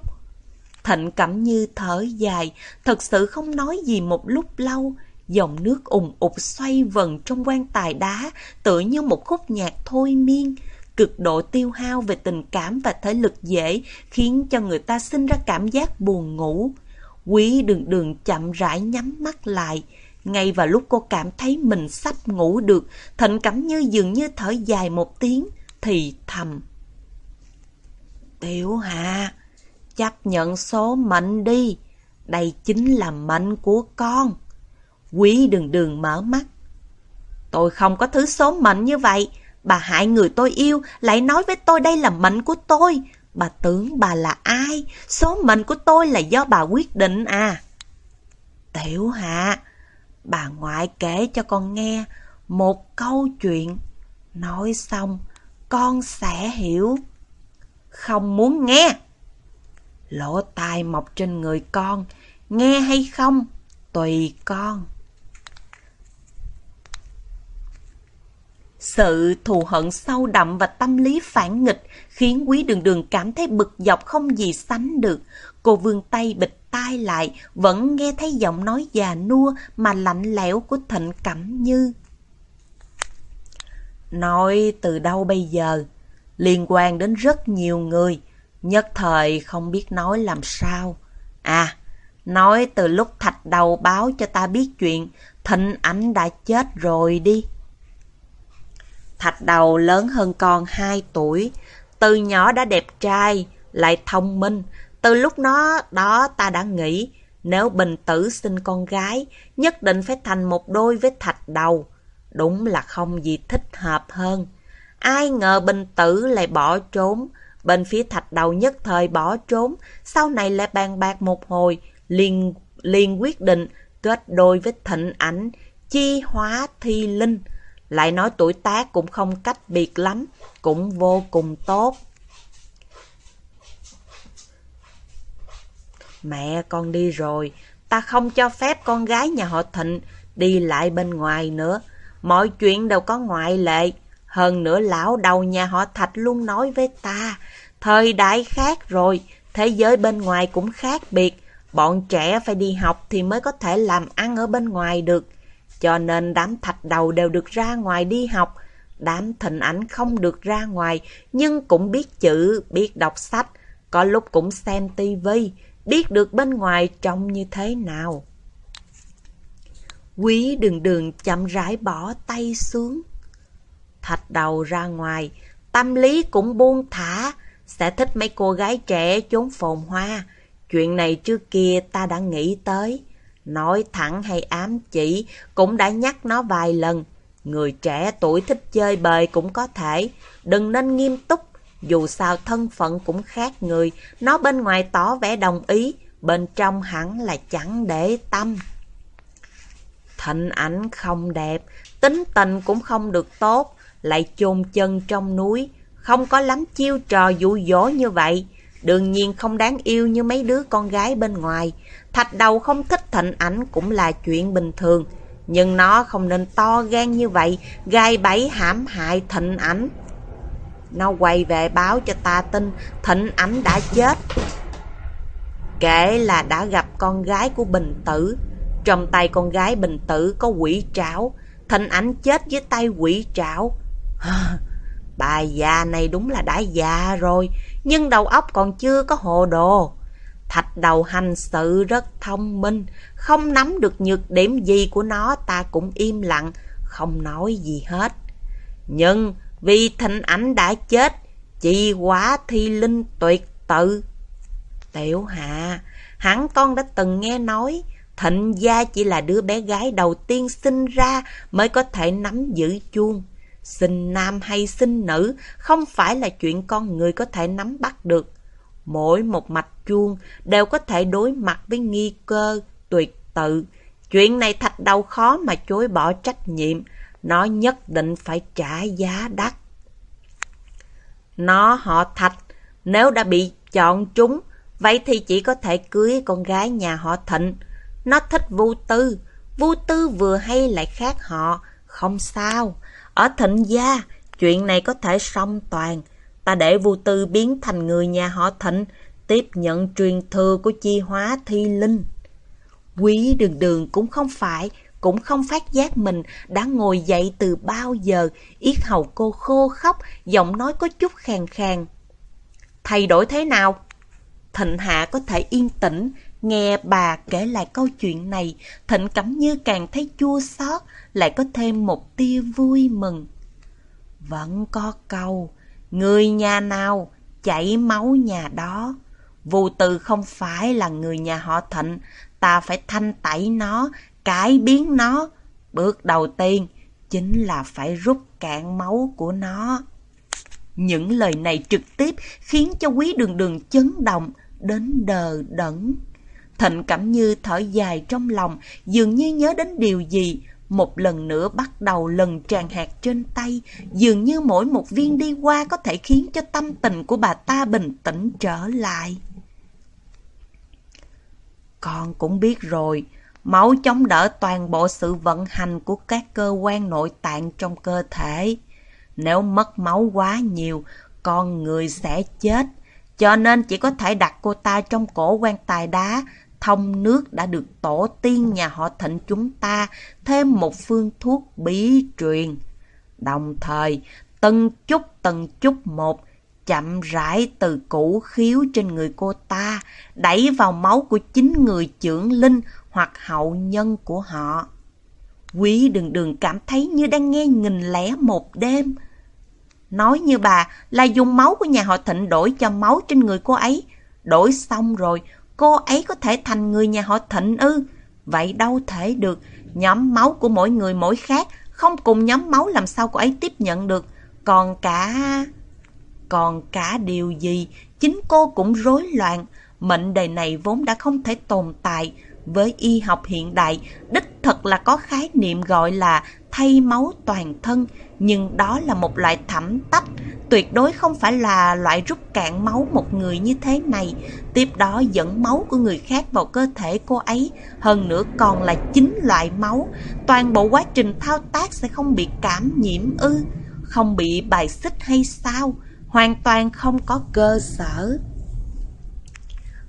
Thịnh Cẩm Như thở dài, thật sự không nói gì một lúc lâu. Dòng nước ùng ụt xoay vần trong quan tài đá, tựa như một khúc nhạc thôi miên cực độ tiêu hao về tình cảm và thể lực dễ khiến cho người ta sinh ra cảm giác buồn ngủ. Quý đường đường chậm rãi nhắm mắt lại. Ngay vào lúc cô cảm thấy mình sắp ngủ được, Thịnh Cẩm Như dường như thở dài một tiếng, thì thầm. Tiểu hà chấp nhận số mệnh đi, đây chính là mệnh của con. Quý đường đường mở mắt. Tôi không có thứ số mệnh như vậy, Bà hại người tôi yêu, lại nói với tôi đây là mệnh của tôi. Bà tưởng bà là ai? Số mệnh của tôi là do bà quyết định à. Tiểu hạ, bà ngoại kể cho con nghe một câu chuyện. Nói xong, con sẽ hiểu. Không muốn nghe. Lỗ tai mọc trên người con, nghe hay không, tùy con. Sự thù hận sâu đậm và tâm lý phản nghịch khiến quý đường đường cảm thấy bực dọc không gì sánh được. Cô vươn tay bịch tai lại, vẫn nghe thấy giọng nói già nua mà lạnh lẽo của Thịnh Cẩm Như. Nói từ đâu bây giờ? Liên quan đến rất nhiều người, nhất thời không biết nói làm sao. À, nói từ lúc thạch đầu báo cho ta biết chuyện, Thịnh ảnh đã chết rồi đi. Thạch đầu lớn hơn con 2 tuổi, từ nhỏ đã đẹp trai, lại thông minh. Từ lúc nó đó ta đã nghĩ, nếu bình tử sinh con gái, nhất định phải thành một đôi với thạch đầu. Đúng là không gì thích hợp hơn. Ai ngờ bình tử lại bỏ trốn, bên phía thạch đầu nhất thời bỏ trốn, sau này lại bàn bạc một hồi, liền, liền quyết định kết đôi với thịnh ảnh, chi hóa thi linh. Lại nói tuổi tác cũng không cách biệt lắm, cũng vô cùng tốt. Mẹ con đi rồi, ta không cho phép con gái nhà họ Thịnh đi lại bên ngoài nữa. Mọi chuyện đều có ngoại lệ. Hơn nữa lão đầu nhà họ Thạch luôn nói với ta, thời đại khác rồi, thế giới bên ngoài cũng khác biệt. Bọn trẻ phải đi học thì mới có thể làm ăn ở bên ngoài được. Cho nên đám thạch đầu đều được ra ngoài đi học. Đám thịnh ảnh không được ra ngoài, nhưng cũng biết chữ, biết đọc sách. Có lúc cũng xem tivi, biết được bên ngoài trông như thế nào. Quý đường đường chậm rãi bỏ tay xuống. Thạch đầu ra ngoài, tâm lý cũng buông thả, sẽ thích mấy cô gái trẻ chốn phồn hoa. Chuyện này trước kia ta đã nghĩ tới. Nói thẳng hay ám chỉ, cũng đã nhắc nó vài lần. Người trẻ tuổi thích chơi bời cũng có thể, đừng nên nghiêm túc. Dù sao thân phận cũng khác người, nó bên ngoài tỏ vẻ đồng ý, bên trong hẳn là chẳng để tâm. Thịnh ảnh không đẹp, tính tình cũng không được tốt, lại chôn chân trong núi, không có lắm chiêu trò dụ dỗ như vậy. Đương nhiên không đáng yêu như mấy đứa con gái bên ngoài. Thạch đầu không thích thịnh ảnh cũng là chuyện bình thường. Nhưng nó không nên to gan như vậy, gai bẫy hãm hại thịnh ảnh. Nó quay về báo cho ta tin thịnh ảnh đã chết. Kể là đã gặp con gái của Bình Tử. Trong tay con gái Bình Tử có quỷ trảo. Thịnh ảnh chết với tay quỷ trảo. *sighs* Bà già này đúng là đã già rồi, nhưng đầu óc còn chưa có hồ đồ. Thạch đầu hành sự rất thông minh, không nắm được nhược điểm gì của nó ta cũng im lặng, không nói gì hết. Nhưng vì thịnh ảnh đã chết, chị quá thi linh tuyệt tự. Tiểu hạ, hẳn con đã từng nghe nói, thịnh gia chỉ là đứa bé gái đầu tiên sinh ra mới có thể nắm giữ chuông. Sinh nam hay sinh nữ không phải là chuyện con người có thể nắm bắt được. Mỗi một mạch chuông đều có thể đối mặt với nghi cơ, tuyệt tự. Chuyện này thạch đầu khó mà chối bỏ trách nhiệm. Nó nhất định phải trả giá đắt. Nó họ thạch, nếu đã bị chọn trúng, vậy thì chỉ có thể cưới con gái nhà họ thịnh. Nó thích vu tư, vu tư vừa hay lại khác họ, không sao. Ở thịnh gia, chuyện này có thể xong toàn. Ta để Vu tư biến thành người nhà họ thịnh, tiếp nhận truyền thừa của chi hóa thi linh. Quý đường đường cũng không phải, cũng không phát giác mình đã ngồi dậy từ bao giờ, yết hầu cô khô khóc, giọng nói có chút khàn khàn. Thay đổi thế nào? Thịnh Hạ có thể yên tĩnh, nghe bà kể lại câu chuyện này, Thịnh Cẩm Như càng thấy chua xót, lại có thêm một tia vui mừng. Vẫn có câu, người nhà nào chảy máu nhà đó. Vô từ không phải là người nhà họ thịnh, ta phải thanh tẩy nó, cải biến nó. Bước đầu tiên chính là phải rút cạn máu của nó. Những lời này trực tiếp khiến cho quý đường đường chấn động đến đờ đẫn. Thịnh Cẩm Như thở dài trong lòng, dường như nhớ đến điều gì, một lần nữa bắt đầu lần tràn hạt trên tay, dường như mỗi một viên đi qua có thể khiến cho tâm tình của bà ta bình tĩnh trở lại. Con cũng biết rồi, máu chống đỡ toàn bộ sự vận hành của các cơ quan nội tạng trong cơ thể. Nếu mất máu quá nhiều, con người sẽ chết. Cho nên chỉ có thể đặt cô ta trong cổ quan tài đá, thông nước đã được tổ tiên nhà họ thịnh chúng ta thêm một phương thuốc bí truyền. Đồng thời, từng chút từng chút một, chậm rãi từ củ khiếu trên người cô ta, đẩy vào máu của chính người trưởng linh hoặc hậu nhân của họ. Quý đường đường cảm thấy như đang nghe nghìn lẻ một đêm. Nói như bà là dùng máu của nhà họ Thịnh đổi cho máu trên người cô ấy. Đổi xong rồi, cô ấy có thể thành người nhà họ Thịnh ư. Vậy đâu thể được, nhóm máu của mỗi người mỗi khác, không cùng nhóm máu làm sao cô ấy tiếp nhận được. Còn cả... Còn cả điều gì, chính cô cũng rối loạn. Mệnh đề này vốn đã không thể tồn tại. Với y học hiện đại, đích thật là có khái niệm gọi là thay máu toàn thân, nhưng đó là một loại thẩm tách, tuyệt đối không phải là loại rút cạn máu một người như thế này, tiếp đó dẫn máu của người khác vào cơ thể cô ấy, hơn nữa còn là chính loại máu, toàn bộ quá trình thao tác sẽ không bị cảm nhiễm ư, không bị bài xích hay sao, hoàn toàn không có cơ sở.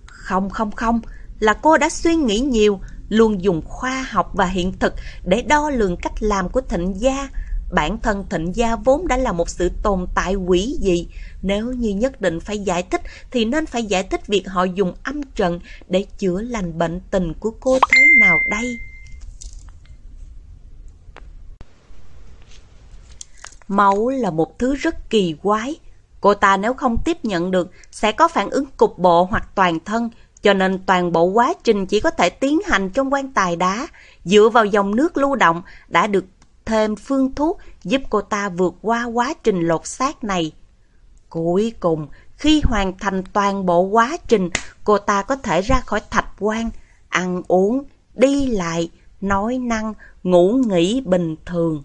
Không không không, là cô đã suy nghĩ nhiều, luôn dùng khoa học và hiện thực để đo lường cách làm của thịnh gia. Bản thân thịnh gia vốn đã là một sự tồn tại quỷ dị. Nếu như nhất định phải giải thích thì nên phải giải thích việc họ dùng âm trần để chữa lành bệnh tình của cô thế nào đây? Máu là một thứ rất kỳ quái. Cô ta nếu không tiếp nhận được sẽ có phản ứng cục bộ hoặc toàn thân, cho nên toàn bộ quá trình chỉ có thể tiến hành trong quan tài đá, dựa vào dòng nước lưu động đã được thêm phương thuốc giúp cô ta vượt qua quá trình lột xác này. Cuối cùng, khi hoàn thành toàn bộ quá trình, cô ta có thể ra khỏi thạch quan, ăn uống, đi lại, nói năng, ngủ nghỉ bình thường.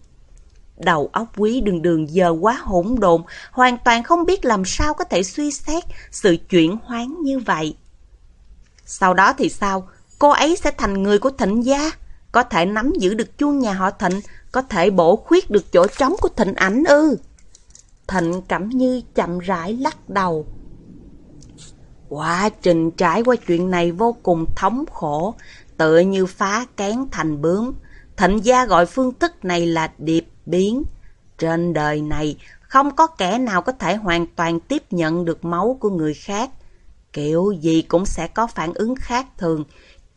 Đầu óc quý đường đường giờ quá hỗn độn, hoàn toàn không biết làm sao có thể suy xét sự chuyển hoán như vậy. Sau đó thì sao? Cô ấy sẽ thành người của thịnh gia, có thể nắm giữ được chuông nhà họ thịnh, có thể bổ khuyết được chỗ trống của thịnh ảnh ư. Thịnh Cẩm Như chậm rãi lắc đầu. Quá trình trải qua chuyện này vô cùng thống khổ, tựa như phá kén thành bướm. Thịnh gia gọi phương thức này là điệp biến. Trên đời này, không có kẻ nào có thể hoàn toàn tiếp nhận được máu của người khác. Kiểu gì cũng sẽ có phản ứng khác thường.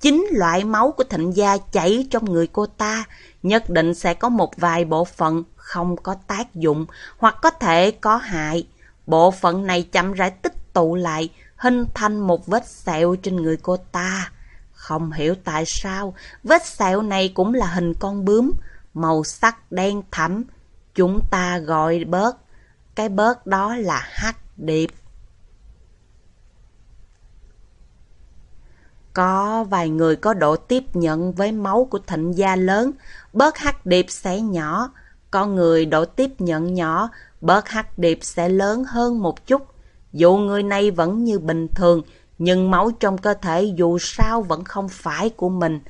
Chính loại máu của thịnh gia chảy trong người cô ta, nhất định sẽ có một vài bộ phận không có tác dụng hoặc có thể có hại. Bộ phận này chậm rãi tích tụ lại, hình thành một vết sẹo trên người cô ta. Không hiểu tại sao, vết sẹo này cũng là hình con bướm, màu sắc đen thẳm. Chúng ta gọi bớt, cái bớt đó là hắc điệp. Có vài người có độ tiếp nhận với máu của thịnh gia lớn, bớt hắc điệp sẽ nhỏ. Có người độ tiếp nhận nhỏ, bớt hắc điệp sẽ lớn hơn một chút. Dù người này vẫn như bình thường, nhưng máu trong cơ thể dù sao vẫn không phải của mình.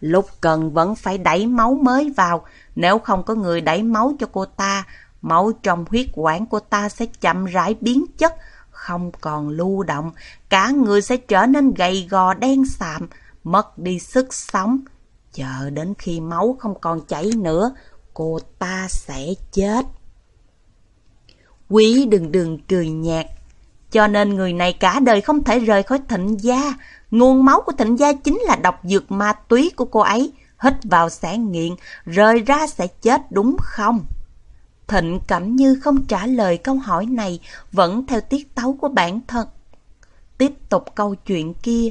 Lúc cần vẫn phải đẩy máu mới vào, nếu không có người đẩy máu cho cô ta, máu trong huyết quản của ta sẽ chậm rãi biến chất, không còn lưu động, cả người sẽ trở nên gầy gò đen sạm, mất đi sức sống. Chờ đến khi máu không còn chảy nữa, cô ta sẽ chết. Quý đừng đừng cười nhạt, cho nên người này cả đời không thể rời khỏi thịnh gia. Nguồn máu của thịnh gia chính là độc dược ma túy của cô ấy. Hít vào sẽ nghiện, rời ra sẽ chết đúng không? Thịnh Cẩm Như không trả lời câu hỏi này, vẫn theo tiết tấu của bản thân. Tiếp tục câu chuyện kia.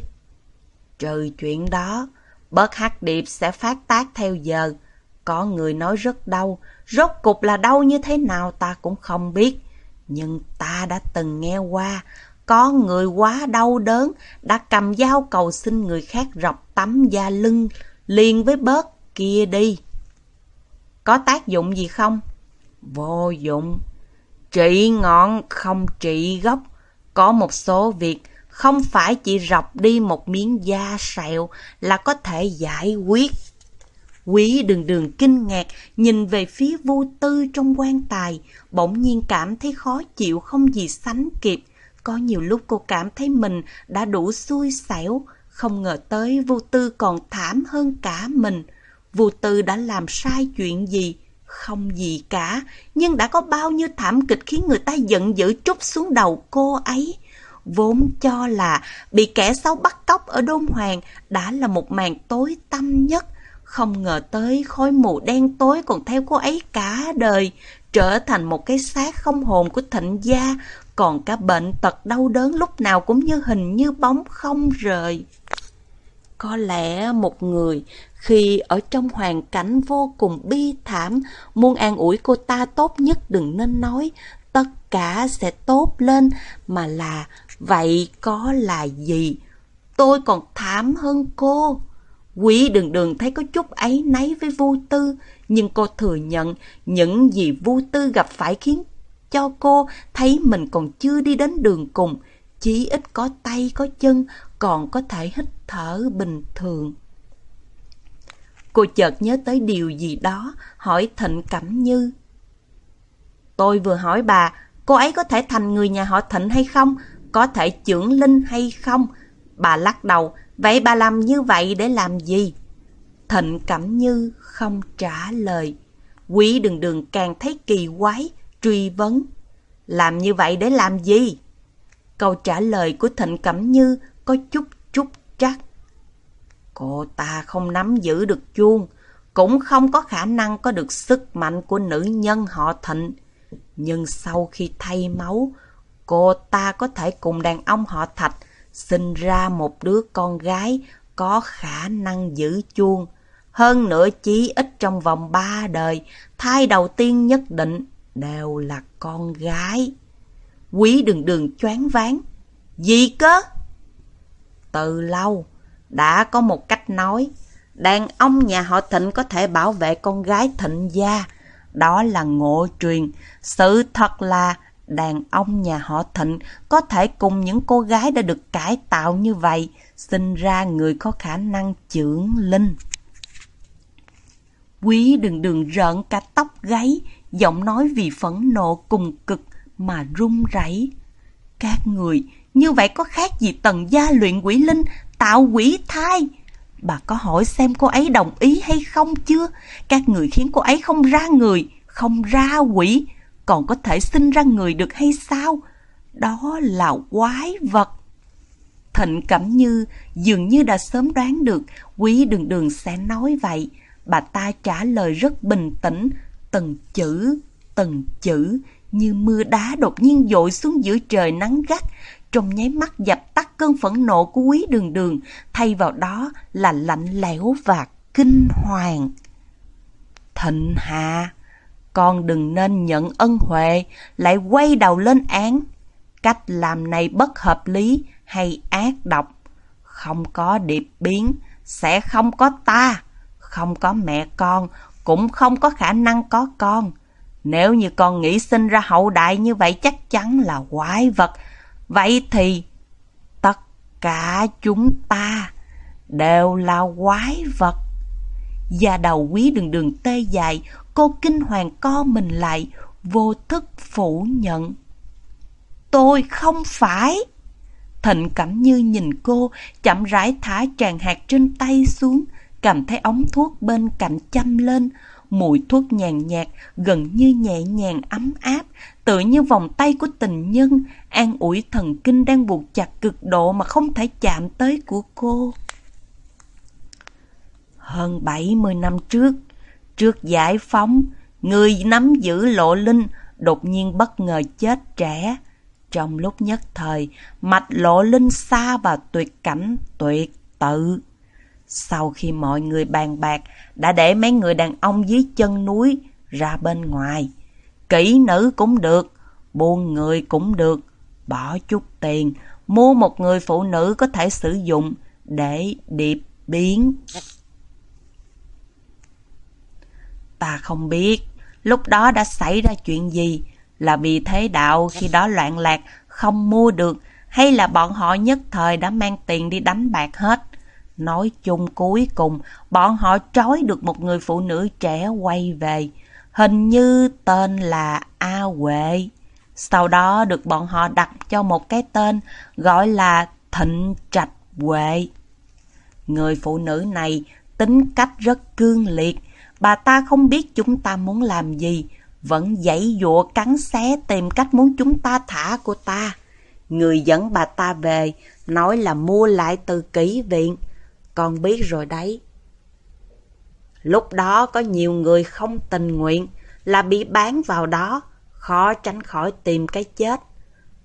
Trừ chuyện đó, bớt hát điệp sẽ phát tác theo giờ. Có người nói rất đau, rốt cục là đau như thế nào ta cũng không biết. Nhưng ta đã từng nghe qua, có người quá đau đớn, đã cầm dao cầu xin người khác rọc tấm da lưng, liền với bớt kia đi. Có tác dụng gì không? Vô dụng. Trị ngọn không trị gốc. Có một số việc không phải chỉ rọc đi một miếng da sẹo là có thể giải quyết. Quý đường đường kinh ngạc nhìn về phía vô tư trong quan tài, bỗng nhiên cảm thấy khó chịu không gì sánh kịp. Có nhiều lúc cô cảm thấy mình đã đủ xui xẻo, không ngờ tới vô tư còn thảm hơn cả mình. Vô tư đã làm sai chuyện gì? Không gì cả, nhưng đã có bao nhiêu thảm kịch khiến người ta giận dữ trút xuống đầu cô ấy. Vốn cho là bị kẻ xấu bắt cóc ở Đôn Hoàng đã là một màn tối tăm nhất. Không ngờ tới khói mù đen tối còn theo cô ấy cả đời, trở thành một cái xác không hồn của thịnh gia, còn cả bệnh tật đau đớn lúc nào cũng như hình như bóng không rời. Có lẽ một người khi ở trong hoàn cảnh vô cùng bi thảm, muốn an ủi cô ta tốt nhất đừng nên nói tất cả sẽ tốt lên, mà là vậy có là gì? Tôi còn thảm hơn cô. Quý đường đường thấy có chút ấy nấy với vô tư, nhưng cô thừa nhận những gì vô tư gặp phải khiến cho cô thấy mình còn chưa đi đến đường cùng, chí ít có tay có chân, còn có thể hít thở bình thường. Cô chợt nhớ tới điều gì đó, hỏi Thịnh Cẩm Như. Tôi vừa hỏi bà, cô ấy có thể thành người nhà họ Thịnh hay không? Có thể trưởng linh hay không? Bà lắc đầu, vậy bà làm như vậy để làm gì? Thịnh Cẩm Như không trả lời. Quý đường đường càng thấy kỳ quái, truy vấn. Làm như vậy để làm gì? Câu trả lời của Thịnh Cẩm Như có chút chút trắc. Cô ta không nắm giữ được chuông, cũng không có khả năng có được sức mạnh của nữ nhân họ Thịnh. Nhưng sau khi thay máu, cô ta có thể cùng đàn ông họ Thạch sinh ra một đứa con gái có khả năng giữ chuông. Hơn nữa chí ít trong vòng ba đời, thai đầu tiên nhất định đều là con gái. Quý đường đường choáng váng. Gì cơ? Từ lâu, đã có một cách nói, đàn ông nhà họ Thịnh có thể bảo vệ con gái Thịnh gia. Đó là ngộ truyền. Sự thật là đàn ông nhà họ Thịnh có thể cùng những cô gái đã được cải tạo như vậy, sinh ra người có khả năng trưởng linh. Quý đừng đừng rợn cả tóc gáy, giọng nói vì phẫn nộ cùng cực mà run rẩy. Các người như vậy có khác gì tần gia luyện quỷ linh tạo quỷ thai? Bà có hỏi xem cô ấy đồng ý hay không chưa? Các người khiến cô ấy không ra người, không ra quỷ, còn có thể sinh ra người được hay sao? Đó là quái vật. Thịnh Cẩm Như dường như đã sớm đoán được quý đường đường sẽ nói vậy. Bà ta trả lời rất bình tĩnh, từng chữ, từng chữ, như mưa đá đột nhiên dội xuống giữa trời nắng gắt, trong nháy mắt dập cơn phẫn nộ của quý đường đường, thay vào đó là lạnh lẽo và kinh hoàng. Thịnh Hà, con đừng nên nhận ân huệ, lại quay đầu lên án. Cách làm này bất hợp lý hay ác độc. Không có điệp biến, sẽ không có ta, không có mẹ con, cũng không có khả năng có con. Nếu như con nghĩ sinh ra hậu đại như vậy chắc chắn là quái vật. Vậy thì cả chúng ta đều là quái vật. và đầu quý đường đường tê dại cô kinh hoàng co mình lại, vô thức phủ nhận. Tôi không phải. Thịnh Cẩm Như nhìn cô, chậm rãi thả tràn hạt trên tay xuống, cầm thấy ống thuốc bên cạnh chăm lên, mùi thuốc nhàn nhạt, gần như nhẹ nhàng ấm áp, tự như vòng tay của tình nhân, an ủi thần kinh đang buộc chặt cực độ mà không thể chạm tới của cô. Hơn 70 năm trước, trước giải phóng, người nắm giữ lộ linh đột nhiên bất ngờ chết trẻ. Trong lúc nhất thời, mạch lộ linh xa vào tuyệt cảnh tuyệt tự. Sau khi mọi người bàn bạc, đã để mấy người đàn ông dưới chân núi ra bên ngoài. Kỹ nữ cũng được, buôn người cũng được, bỏ chút tiền, mua một người phụ nữ có thể sử dụng để điệp biến. Ta không biết lúc đó đã xảy ra chuyện gì, là vì thế đạo khi đó loạn lạc không mua được hay là bọn họ nhất thời đã mang tiền đi đánh bạc hết. Nói chung cuối cùng, bọn họ trói được một người phụ nữ trẻ quay về. Hình như tên là A Huệ. Sau đó được bọn họ đặt cho một cái tên gọi là Thịnh Trạch Huệ. Người phụ nữ này tính cách rất cương liệt. Bà ta không biết chúng ta muốn làm gì, vẫn dãy dụa cắn xé tìm cách muốn chúng ta thả cô ta. Người dẫn bà ta về, nói là mua lại từ kỹ viện. Con biết rồi đấy. Lúc đó có nhiều người không tình nguyện là bị bán vào đó, khó tránh khỏi tìm cái chết.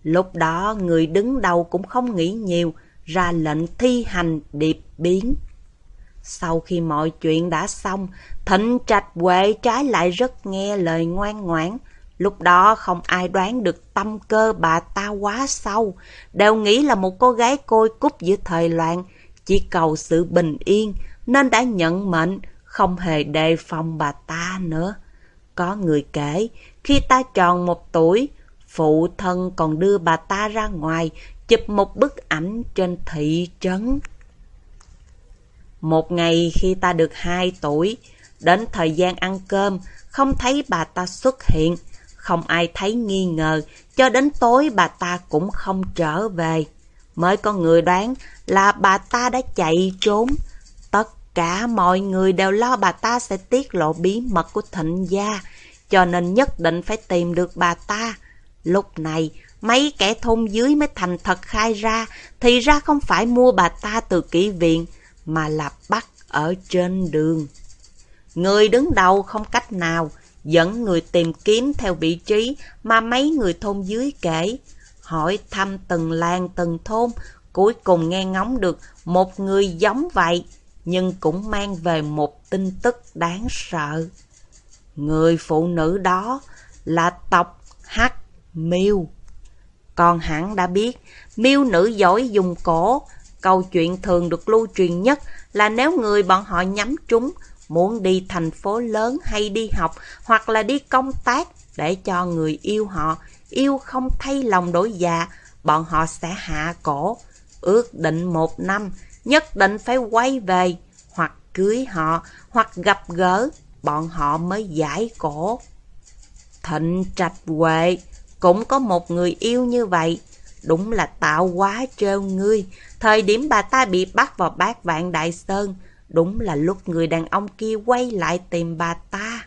Lúc đó người đứng đầu cũng không nghĩ nhiều, ra lệnh thi hành điệp biến. Sau khi mọi chuyện đã xong, Thịnh Trạch Huệ trái lại rất nghe lời ngoan ngoãn. Lúc đó không ai đoán được tâm cơ bà ta quá sâu, đều nghĩ là một cô gái côi cút giữa thời loạn, chỉ cầu sự bình yên nên đã nhận mệnh, không hề đề phòng bà ta nữa. Có người kể, khi ta tròn một tuổi, phụ thân còn đưa bà ta ra ngoài chụp một bức ảnh trên thị trấn. Một ngày khi ta được hai tuổi, đến thời gian ăn cơm, không thấy bà ta xuất hiện, không ai thấy nghi ngờ, cho đến tối bà ta cũng không trở về. Mới có người đoán là bà ta đã chạy trốn. Tất cả mọi người đều lo bà ta sẽ tiết lộ bí mật của thịnh gia, cho nên nhất định phải tìm được bà ta. Lúc này, mấy kẻ thôn dưới mới thành thật khai ra, thì ra không phải mua bà ta từ kỹ viện, mà là bắt ở trên đường. Người đứng đầu không cách nào, dẫn người tìm kiếm theo vị trí mà mấy người thôn dưới kể. Hỏi thăm từng làng từng thôn, cuối cùng nghe ngóng được một người giống vậy, nhưng cũng mang về một tin tức đáng sợ. Người phụ nữ đó là tộc Hắc Miêu. Còn hẳn đã biết, miêu nữ giỏi dùng cổ. Câu chuyện thường được lưu truyền nhất là nếu người bọn họ nhắm trúng, muốn đi thành phố lớn hay đi học hoặc là đi công tác để cho người yêu họ, yêu không thay lòng đổi dạ, bọn họ sẽ hạ cổ. Ước định một năm, nhất định phải quay về, hoặc cưới họ, hoặc gặp gỡ, bọn họ mới giải cổ. Thịnh Trạch Huệ cũng có một người yêu như vậy. Đúng là tạo quá trêu ngươi. Thời điểm bà ta bị bắt vào bát vạn đại sơn, đúng là lúc người đàn ông kia quay lại tìm bà ta.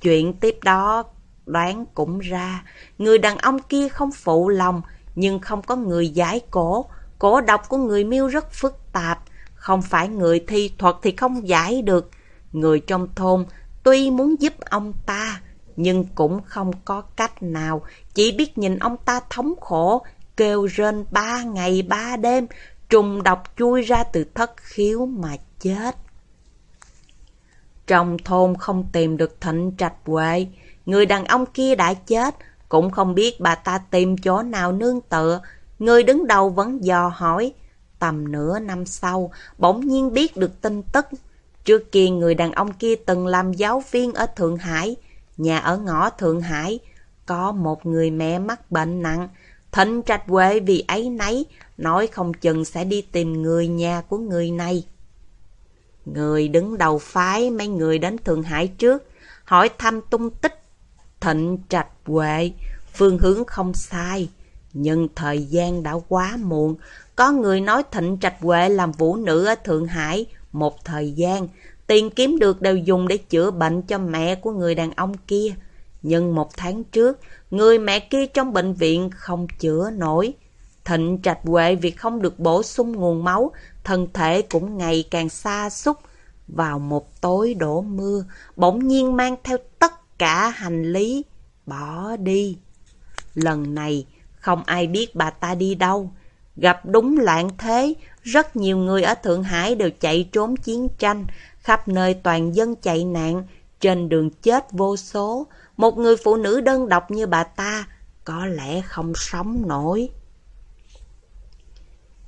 Chuyện tiếp đó đoán cũng ra, người đàn ông kia không phụ lòng, nhưng không có người giải cổ. Cổ độc của người miêu rất phức tạp, không phải người thi thuật thì không giải được. Người trong thôn tuy muốn giúp ông ta, nhưng cũng không có cách nào, chỉ biết nhìn ông ta thống khổ, kêu rên ba ngày ba đêm, trùng độc chui ra từ thất khiếu mà chết. Trong thôn không tìm được thịnh trạch huệ, người đàn ông kia đã chết, cũng không biết bà ta tìm chỗ nào nương tựa, người đứng đầu vẫn dò hỏi. Tầm nửa năm sau, bỗng nhiên biết được tin tức. Trước kia người đàn ông kia từng làm giáo viên ở Thượng Hải, nhà ở ngõ Thượng Hải, có một người mẹ mắc bệnh nặng. Thịnh trạch huệ vì ấy nấy, nói không chừng sẽ đi tìm người nhà của người này. Người đứng đầu phái mấy người đến Thượng Hải trước, hỏi thăm tung tích. Thịnh trạch huệ, phương hướng không sai. Nhưng thời gian đã quá muộn, có người nói Thịnh Trạch Huệ làm vũ nữ ở Thượng Hải một thời gian, tiền kiếm được đều dùng để chữa bệnh cho mẹ của người đàn ông kia. Nhưng một tháng trước, người mẹ kia trong bệnh viện không chữa nổi. Thịnh Trạch Huệ vì không được bổ sung nguồn máu, thân thể cũng ngày càng xa xúc. Vào một tối đổ mưa, bỗng nhiên mang theo cả hành lý, bỏ đi. Lần này, không ai biết bà ta đi đâu. Gặp đúng loạn thế, rất nhiều người ở Thượng Hải đều chạy trốn chiến tranh, khắp nơi toàn dân chạy nạn, trên đường chết vô số. Một người phụ nữ đơn độc như bà ta, có lẽ không sống nổi.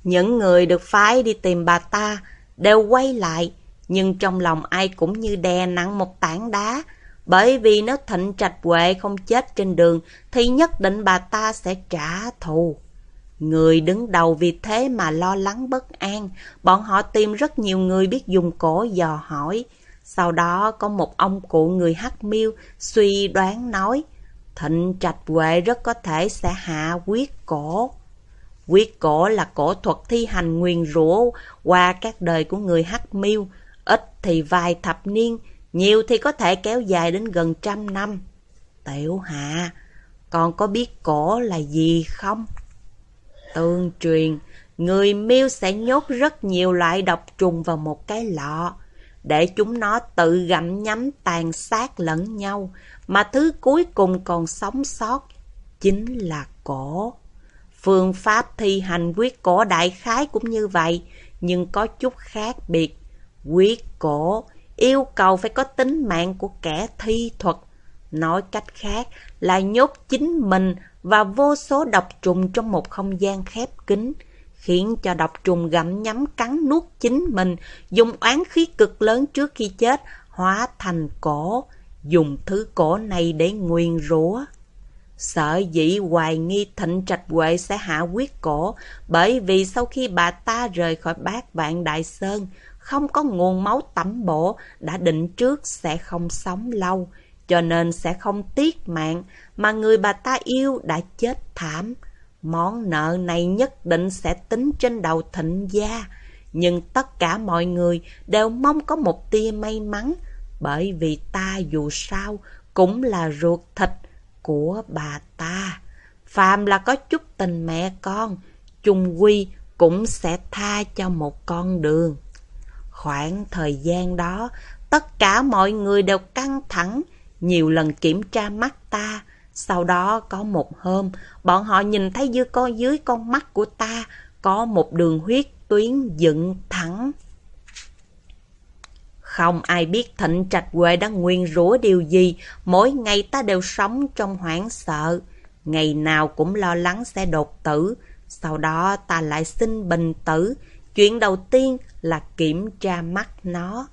Những người được phái đi tìm bà ta đều quay lại, nhưng trong lòng ai cũng như đè nặng một tảng đá, bởi vì nếu Thịnh Trạch Huệ không chết trên đường thì nhất định bà ta sẽ trả thù. Người đứng đầu vì thế mà lo lắng bất an, bọn họ tìm rất nhiều người biết dùng cổ dò hỏi. Sau đó có một ông cụ người hắc miêu suy đoán nói, Thịnh Trạch Huệ rất có thể sẽ hạ quyết cổ. Quyết cổ là cổ thuật thi hành nguyền rủa qua các đời của người hắc miêu, ít thì vài thập niên, nhiều thì có thể kéo dài đến gần trăm năm. Tiểu hạ, còn có biết cổ là gì không? Tương truyền, người miêu sẽ nhốt rất nhiều loại độc trùng vào một cái lọ, để chúng nó tự gặm nhấm tàn sát lẫn nhau, mà thứ cuối cùng còn sống sót chính là cổ. Phương pháp thi hành quyết cổ đại khái cũng như vậy, nhưng có chút khác biệt. Quyết cổ yêu cầu phải có tính mạng của kẻ thi thuật. Nói cách khác là nhốt chính mình và vô số độc trùng trong một không gian khép kín, khiến cho độc trùng gặm nhắm cắn nuốt chính mình, dùng oán khí cực lớn trước khi chết, hóa thành cổ, dùng thứ cổ này để nguyền rủa. Sợ dĩ hoài nghi thịnh trạch huệ sẽ hạ quyết cổ, bởi vì sau khi bà ta rời khỏi bát vạn đại sơn, không có nguồn máu tẩm bổ, đã định trước sẽ không sống lâu, cho nên sẽ không tiếc mạng, mà người bà ta yêu đã chết thảm. Món nợ này nhất định sẽ tính trên đầu thịnh gia, nhưng tất cả mọi người đều mong có một tia may mắn, bởi vì ta dù sao cũng là ruột thịt của bà ta. Phạm là có chút tình mẹ con, chung quy cũng sẽ tha cho một con đường. Khoảng thời gian đó, tất cả mọi người đều căng thẳng, nhiều lần kiểm tra mắt ta. Sau đó có một hôm, bọn họ nhìn thấy dưới con dưới con mắt của ta có một đường huyết tuyến dựng thẳng. Không ai biết Thịnh Trạch Huệ đã nguyên rủa điều gì, mỗi ngày ta đều sống trong hoảng sợ. Ngày nào cũng lo lắng sẽ đột tử, sau đó ta lại xin bình tử. Chuyện đầu tiên là kiểm tra mắt nó.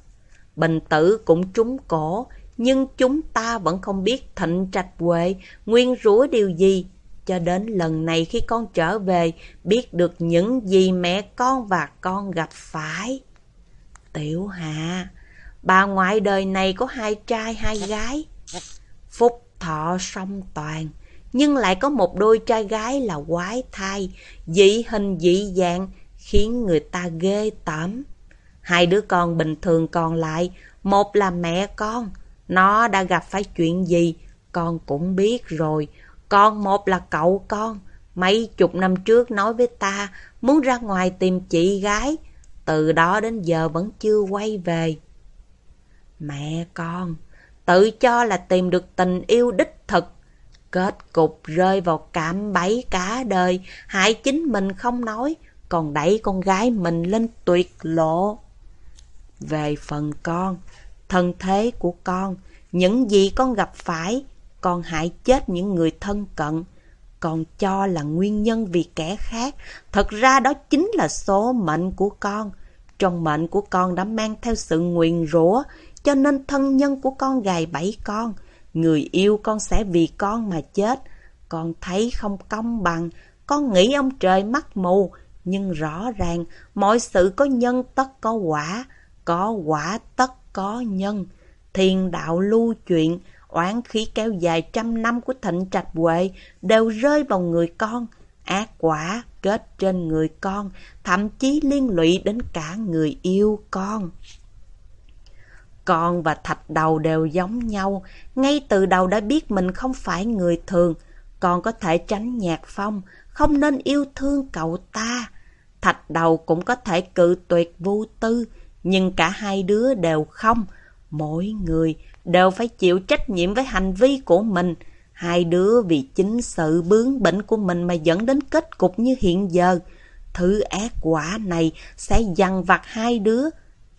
Bình tử cũng trúng cổ, nhưng chúng ta vẫn không biết Thịnh Trạch Huệ nguyên rủa điều gì. Cho đến lần này khi con trở về, biết được những gì mẹ con và con gặp phải. Tiểu Hạ, bà ngoại đời này có hai trai hai gái. Phúc thọ song toàn, nhưng lại có một đôi trai gái là quái thai, dị hình dị dạng, khiến người ta ghê tởm. Hai đứa con bình thường còn lại, một là mẹ con, nó đã gặp phải chuyện gì, con cũng biết rồi. Con một là cậu con, mấy chục năm trước nói với ta muốn ra ngoài tìm chị gái, từ đó đến giờ vẫn chưa quay về. Mẹ con, tự cho là tìm được tình yêu đích thực, kết cục rơi vào cạm bẫy cả đời, hại chính mình không nói, còn đẩy con gái mình lên tuyệt lộ. Về phần con, thân thế của con, những gì con gặp phải, con hại chết những người thân cận, còn cho là nguyên nhân vì kẻ khác. Thật ra đó chính là số mệnh của con. Trong mệnh của con đã mang theo sự nguyền rủa, cho nên thân nhân của con gài bẫy con. Người yêu con sẽ vì con mà chết. Con thấy không công bằng, con nghĩ ông trời mắt mù, nhưng rõ ràng mọi sự có nhân tất có quả, có quả tất có nhân. Thiên đạo lưu chuyện, oán khí kéo dài trăm năm của thịnh trạch huệ đều rơi vào người con. Ác quả kết trên người con, thậm chí liên lụy đến cả người yêu con. Con và thạch đầu đều giống nhau, ngay từ đầu đã biết mình không phải người thường. Con có thể tránh nhạc phong, không nên yêu thương cậu ta. Thạch đầu cũng có thể cự tuyệt vô tư, nhưng cả hai đứa đều không. Mỗi người đều phải chịu trách nhiệm với hành vi của mình. Hai đứa vì chính sự bướng bỉnh của mình mà dẫn đến kết cục như hiện giờ. Thứ ác quả này sẽ dằn vặt hai đứa.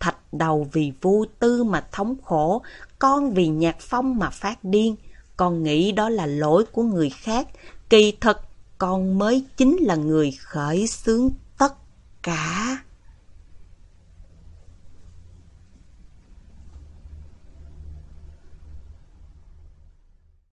Thạch đầu vì vô tư mà thống khổ, con vì nhạc phong mà phát điên. Con nghĩ đó là lỗi của người khác, Kỳ thật, con mới chính là người khởi xướng tất cả.